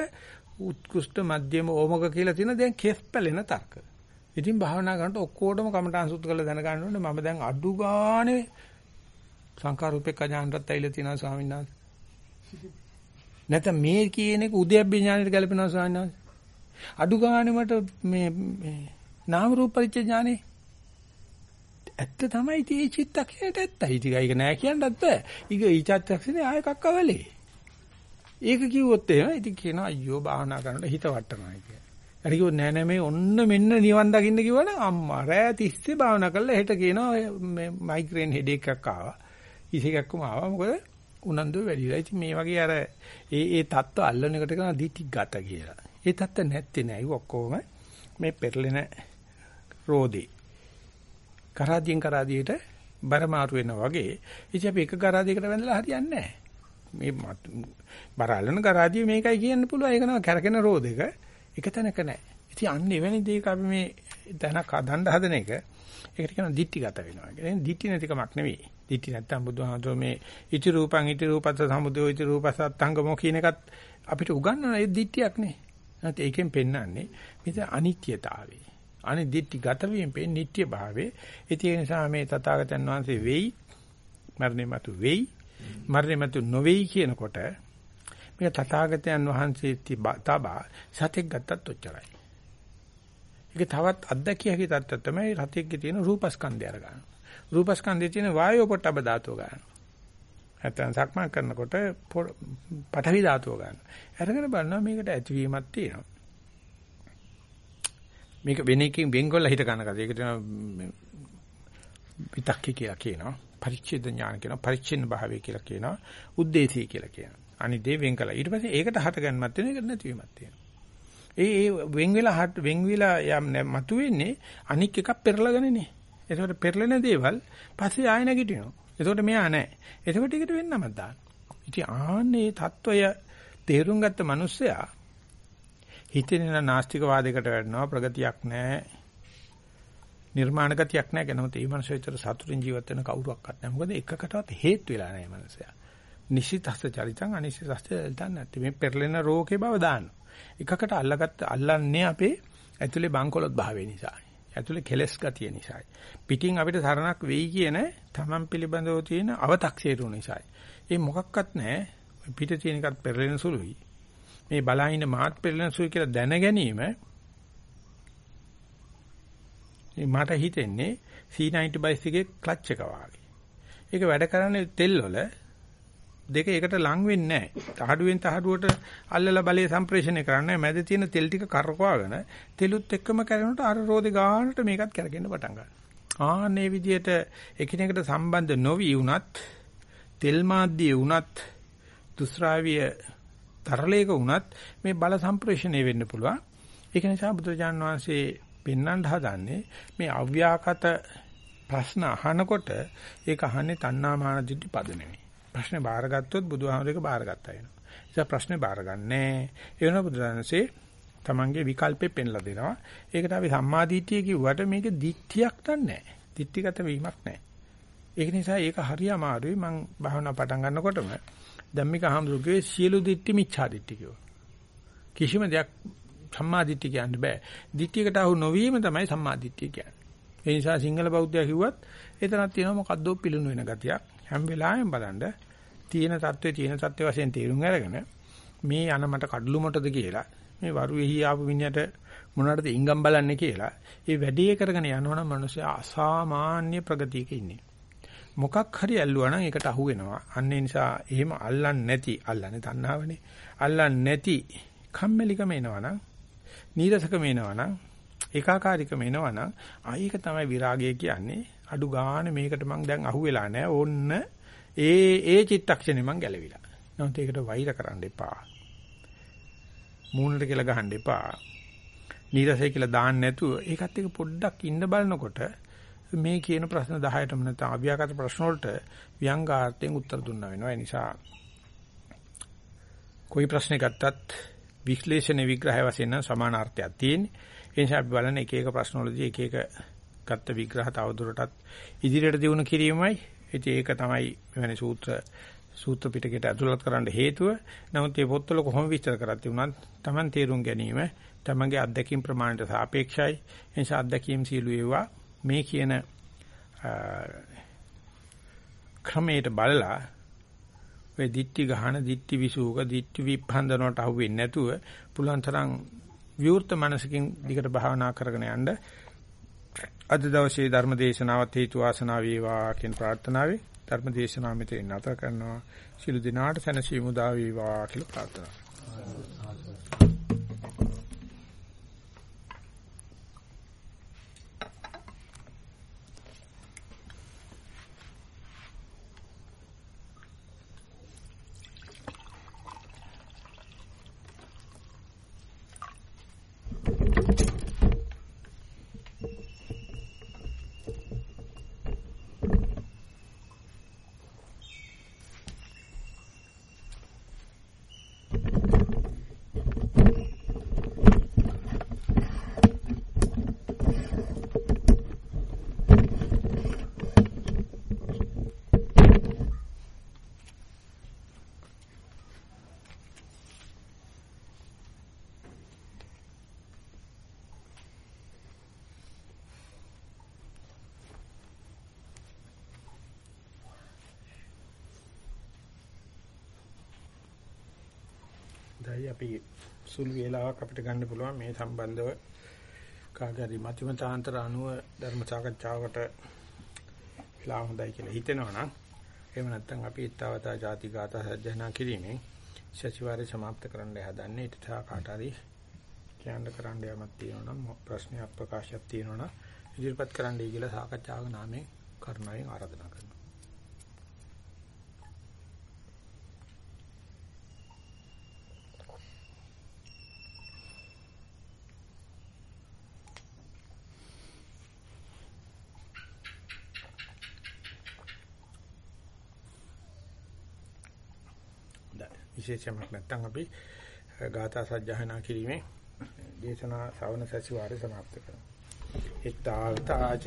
උත්කෘෂ්ඨ මධ්‍යම ඕමක කියලා තියෙන දැන් කෙස් පැලෙන තර්ක. ඉතින් භාවනා කරනකොට ඔක්කොටම කමඨාන් සුද්ධ කරලා දැනගන්න ඕනේ මම දැන් අඩු ගානේ සංකාරූපේක ඥානටත් ඇවිල්ලා තියෙනවා ස්වාමීන් වහන්සේ. නැත්නම් මේ කියන එක උද්‍යප්ප ඥානෙට ගැලපෙනවා ස්වාමීන් වහන්සේ. අඩු ගානේ මට මේ නාම රූප පරිච්ඡේ ඥානේ ඇත්ත තමයි තී චිත්තක්ෂණයට ඇත්තයි. ටික ඒක නෑ කියන්නත් බෑ. ඊග ඊචත්තක්ෂණේ ආය එකක් අවලේ. ඒක කිව්වොත් එහෙම ඉතින් කියනවා අයියෝ භාවනා කරනකොට හිත වටනවා කියලා. අර කිව්ව නෑ නෑ මේ ඔන්න මෙන්න නිවන් දකින්න කිව්වනම් අම්මා රෑ 30 භාවනා කරලා හෙට කියනවා මේ මයිග්‍රේන් හෙඩ් එකක් ආවා. ඉසේකක්ම ආවා. මොකද උනන්දු වැඩි වෙලා. ඉතින් මේ වගේ අර ඒ ඒ தত্ত্ব අල්ලන එකට කරන දිටිගත කියලා. ඒ தත්ත නැත්තේ නෑ. ඒ ඔක්කොම මේ පෙරලෙන රෝදේ. කරාදීන් කරාදීට බරමාරු වෙනවා වගේ. ඉතින් අපි එක කරාදීකට වැඳලා හරියන්නේ නෑ. මේ බරාලන කරාදී මේකයි කියන්න පුළුවන්. ඒක නම කැරකෙන රෝදෙක එක තැනක නෑ. ඉතින් අන්න එවැනි දෙයක අපි මේ තැනක් හදන්න හදන එක ඒකට කියනවා ditthිගත වෙනවා කියලා. එහෙනම් ditthි නැතිකමක් නෙවෙයි. ditthි නැත්තම් බුදුහාමෝ මේ ඉති රූපං ඉති රූපස්ස සමුදය ඉති රූපස්සත් අංගමෝ කියන එකත් අපිට උගන්වන ඒ ditthියක් නේ. නැත්නම් ඒකෙන් පෙන්වන්නේ මෙතන අනිත්‍යතාවය. අනේ ditthිගත වීම පෙන්නේ නිට්ටය භාවයේ. ඒ නිසා මේ තථාගතයන් වහන්සේ වෙයි මරණය මතු වෙයි මරණය මතු නොවේයි කියනකොට මේක තථාගතයන් වහන්සේ තබා සතෙක් ගත්තත් ඔච්චරයි. ඒක තවත් අත්දැකිය හැකි තත්ත්වයක් තමයි රතෙක්ගේ තියෙන රූපස්කන්ධය අරගන්න. රූපස්කන්ධයේ තියෙන වායෝ පොට්ටබ ධාතුව ගන්න. නැත්නම් සක්මන් කරනකොට පඨවි ධාතුව ගන්න. අරගෙන බලනවා මේකට ඇතිවීමක් තියෙනවා. මේක වෙන එකකින් වෙන්ගොල්ල හිත ගන්න කද. ඒක තමයි විතක්කේ කියලා කියනවා. පරිච්ඡේද ඥාන කියනවා. පරිච්ඡින්න භාවය කියලා කියනවා. උද්දේශී කියලා කියනවා. අනිත් දේ වෙන් කළා. ඊට පස්සේ ඒකට හටගන්නමත් තියෙනවා. ඒකට නැතිවීමක් තියෙනවා. ඒ ඒ වෙන් වෙලා හට වෙන් වෙලා යම් මතුවෙන්නේ අනික් එකක් පෙරලගෙනනේ. ඒකට පෙරලෙන දේවල් පස්සේ ආය නැගිටිනවා. එතකොට මෙයා නැහැ. එතකොට ටිකට වෙන්නම දාන්න. ඉතින් ආන්නේ தত্ত্বය තේරුම් ගත්ත මිනිස්සයා හිතේන නාස්තික වාදයකට වැටෙනවා ප්‍රගතියක් නැහැ. නිර්මාණගතයක් නැහැ කියනම තේ මනසෙතර සතුටින් ජීවත් වෙන කවුරක්වත් නැහැ. මොකද එකකටවත් හේතු වෙලා නැහැ මනසයා. නිසිතස්ස චරිතං අනිසිතස්ස දන්නේ නැති මේ පෙරලෙන රෝගේ බව දාන්න. එකකට අල්ලගත්ත අල්ලන්නේ අපේ ඇතුලේ බංකොලොත් භාවය නිසා. ඇතුලේ කෙලස් ගතිය නිසායි. පිටින් අපිට සරණක් වෙයි කියන තමන් පිළිබඳව තියෙන අව탁සේරු නිසායි. ඒ මොකක්වත් නැහැ. පිට තියෙන එකත් පෙරලෙන සුළුයි. මේ බලහින මාත් පෙරලෙන සුළුයි කියලා දැන ගැනීම මට හිතෙන්නේ C90 බයිස් එකේ ක්ලච් එක වාගේ. ඒක වැඩ කරන්නේ තෙල් වල දෙක එකට ලං වෙන්නේ නැහැ. තහඩුවෙන් තහඩුවට අල්ලලා බලයේ සම්ප්‍රේෂණය කරන්නේ මැද තියෙන තෙල් ටික කරකවාගෙන තෙලුත් එක්කම කරනකොට අර රෝදේ ගානට මේකත් කරගෙන පටන් ගන්නවා. ආන්නේ විදිහට එකිනෙකට සම්බන්ධ නොවි වුණත් තෙල් මාධ්‍යය වුණත් දුස්රාවිය තරලයක වුණත් මේ බල සම්ප්‍රේෂණය වෙන්න පුළුවන්. ඒක නිසා බුදුරජාණන් වහන්සේ පෙන්වන්න හදන්නේ මේ අව්‍යාකට ප්‍රශ්න අහනකොට ඒක අහන්නේ තණ්හාමාන දිටි පද නෙමෙයි. ප්‍රශ්නේ බාරගත්තොත් බුදුහාමරේක බාරගත්තා වෙනවා. ඒක ප්‍රශ්නේ බාරගන්නේ. ඒ වෙන බුදුරජාණන්සේ තමන්ගේ විකල්පේ පෙන්ලා දෙනවා. ඒකට අපි සම්මාදිට්ඨිය කිව්වට මේක දිට්ඨියක් නැහැ. දිට්ඨිගත වීමක් නැහැ. ඒක නිසා ඒක හරි අමාරුයි. මම භාවනා පටන් ගන්නකොටම ධම්මික හාමුදුරුගේ සියලු දිට්ඨි මිච්ඡා දිට්ඨි කිව්වා. කිසිම දෙයක් සම්මාදිට්ඨිය කියන්න බෑ. දිට්ඨියකට අහු නොවීම තමයි සම්මාදිට්ඨිය කියන්නේ. ඒ නිසා සිංහල බෞද්ධයා කිව්වත් එතනක් තියෙනවා මොකද්දෝ පිළුණු වෙන ගතියක්. හැම වෙලාවෙම බලන්න තියෙන தત્ත්වයේ තියෙන தત્ත්ව වශයෙන් තේරුම් අරගෙන මේ යන මට කඩලුමටද කියලා මේ වරුවේහි ආපු මිනිහට මොනවටද ඉංගම් බලන්නේ කියලා ඒ වැඩේ කරගෙන යනවනම් මිනිස්සයා අසාමාන්‍ය ප්‍රගතියක ඉන්නේ. මොකක් හරි ඇල්ලුවා නම් ඒකට අහු වෙනවා. අන්න ඒ නිසා එහෙම අල්ලන්නේ නැති අල්ලන්නේ තණ්හාවනේ. අල්ලන්නේ නැති කම්මැලිකම එනවනම් නීරසකම එනවනම් ඒකාකාරීකම එනවනම් ආ ඒක තමයි විරාගය කියන්නේ. අඩු ගාණ මේකට මං දැන් අහු වෙලා නැහැ. ඕන්න ඒ ඒ චිත්තක්ෂණේ මං ගැලවිලා. නමුත් ඒකට වෛර කරන්න එපා. මූණට කියලා ගහන්න එපා. නීරසයි කියලා දාන්න නැතුව ඒකත් එක පොඩ්ඩක් ඉන්න බලනකොට මේ කියන ප්‍රශ්න 10ටම නැත්නම් අව්‍යාකට ප්‍රශ්න වලට ව්‍යංගාර්ථයෙන් උත්තර දුන්නා වෙනවා. ඒ නිසා કોઈ ප්‍රශ්න ගත්තත් විශ්ලේෂණ විග්‍රහය වශයෙන් නම් සමානාර්ථයක් තියෙන්නේ. ඒ නිසා අපි බලන එක එක ප්‍රශ්න වලදී එක එක ගත්ත විග්‍රහ තවදුරටත් ඉදිරියට දියුණු කිරීමයි. ඉතින් ඒක තමයි මෙවැනි සූත්‍ර සූත්‍ර පිටකයට ඇතුළත් කරන්න හේතුව. නමුත් මේ පොත්වල කොහොම විස්තර කරත් උනත් Taman තේරුම් ගැනීම තමන්ගේ අත්දැකීම් ප්‍රමාණයට සාපේක්ෂයි. ඒ නිසා අත්දැකීම් සීළු ඒවා මේ කියන ක්‍රමයට බලලා ඔය දිට්ටි ගහන දිට්ටි විසූක දිට්ටි විප්පන්දනට අහුවෙන්නේ නැතුව පුළුවන් තරම් විවෘත මනසකින් දිගට භාවනා කරගෙන යන්න අද දවසේ ධර්ම දේශනාවත් හේතු වාසනා වේවා කියන ප්‍රාර්ථනාවයි ධර්ම දේශනාව මෙතන නතර කරනවා. ශිළු දිනාට සැනසීම උදා වේවා කියලා ප්‍රාර්ථනා සුළු වේලාවක් අපිට ගන්න පුළුවන් මේ සම්බන්ධව කාගරි මතිමතාන්තර අනුව ධර්ම සාකච්ඡාවකට ලා හොඳයි කියලා හිතෙනවා නම් එහෙම නැත්නම් අපි ඊතාවතා ಜಾතිගත සජ්ජනා කිරීමෙන් සතිವಾರේ સમાપ્ત කරන්න හදන්නේ. ඊට තා කාට හරි කියන්න කරන්න යමක් තියෙනවා නම් ප්‍රශ්නයක් ප්‍රකාශයක් තියෙනවා නම් ඉදිරිපත් කරන්නයි කියලා සාකච්ඡාවක නාමයෙන් කරුණාවෙන් ආරාධනා කරනවා. විශේෂමක් නැත්නම් අපි ගාථා සජ්ජහනා කිරීමේ දේශනා ශ්‍රවණ සැසිවාරය સમાપ્ત කරනවා. ဣ ත්තාවතාච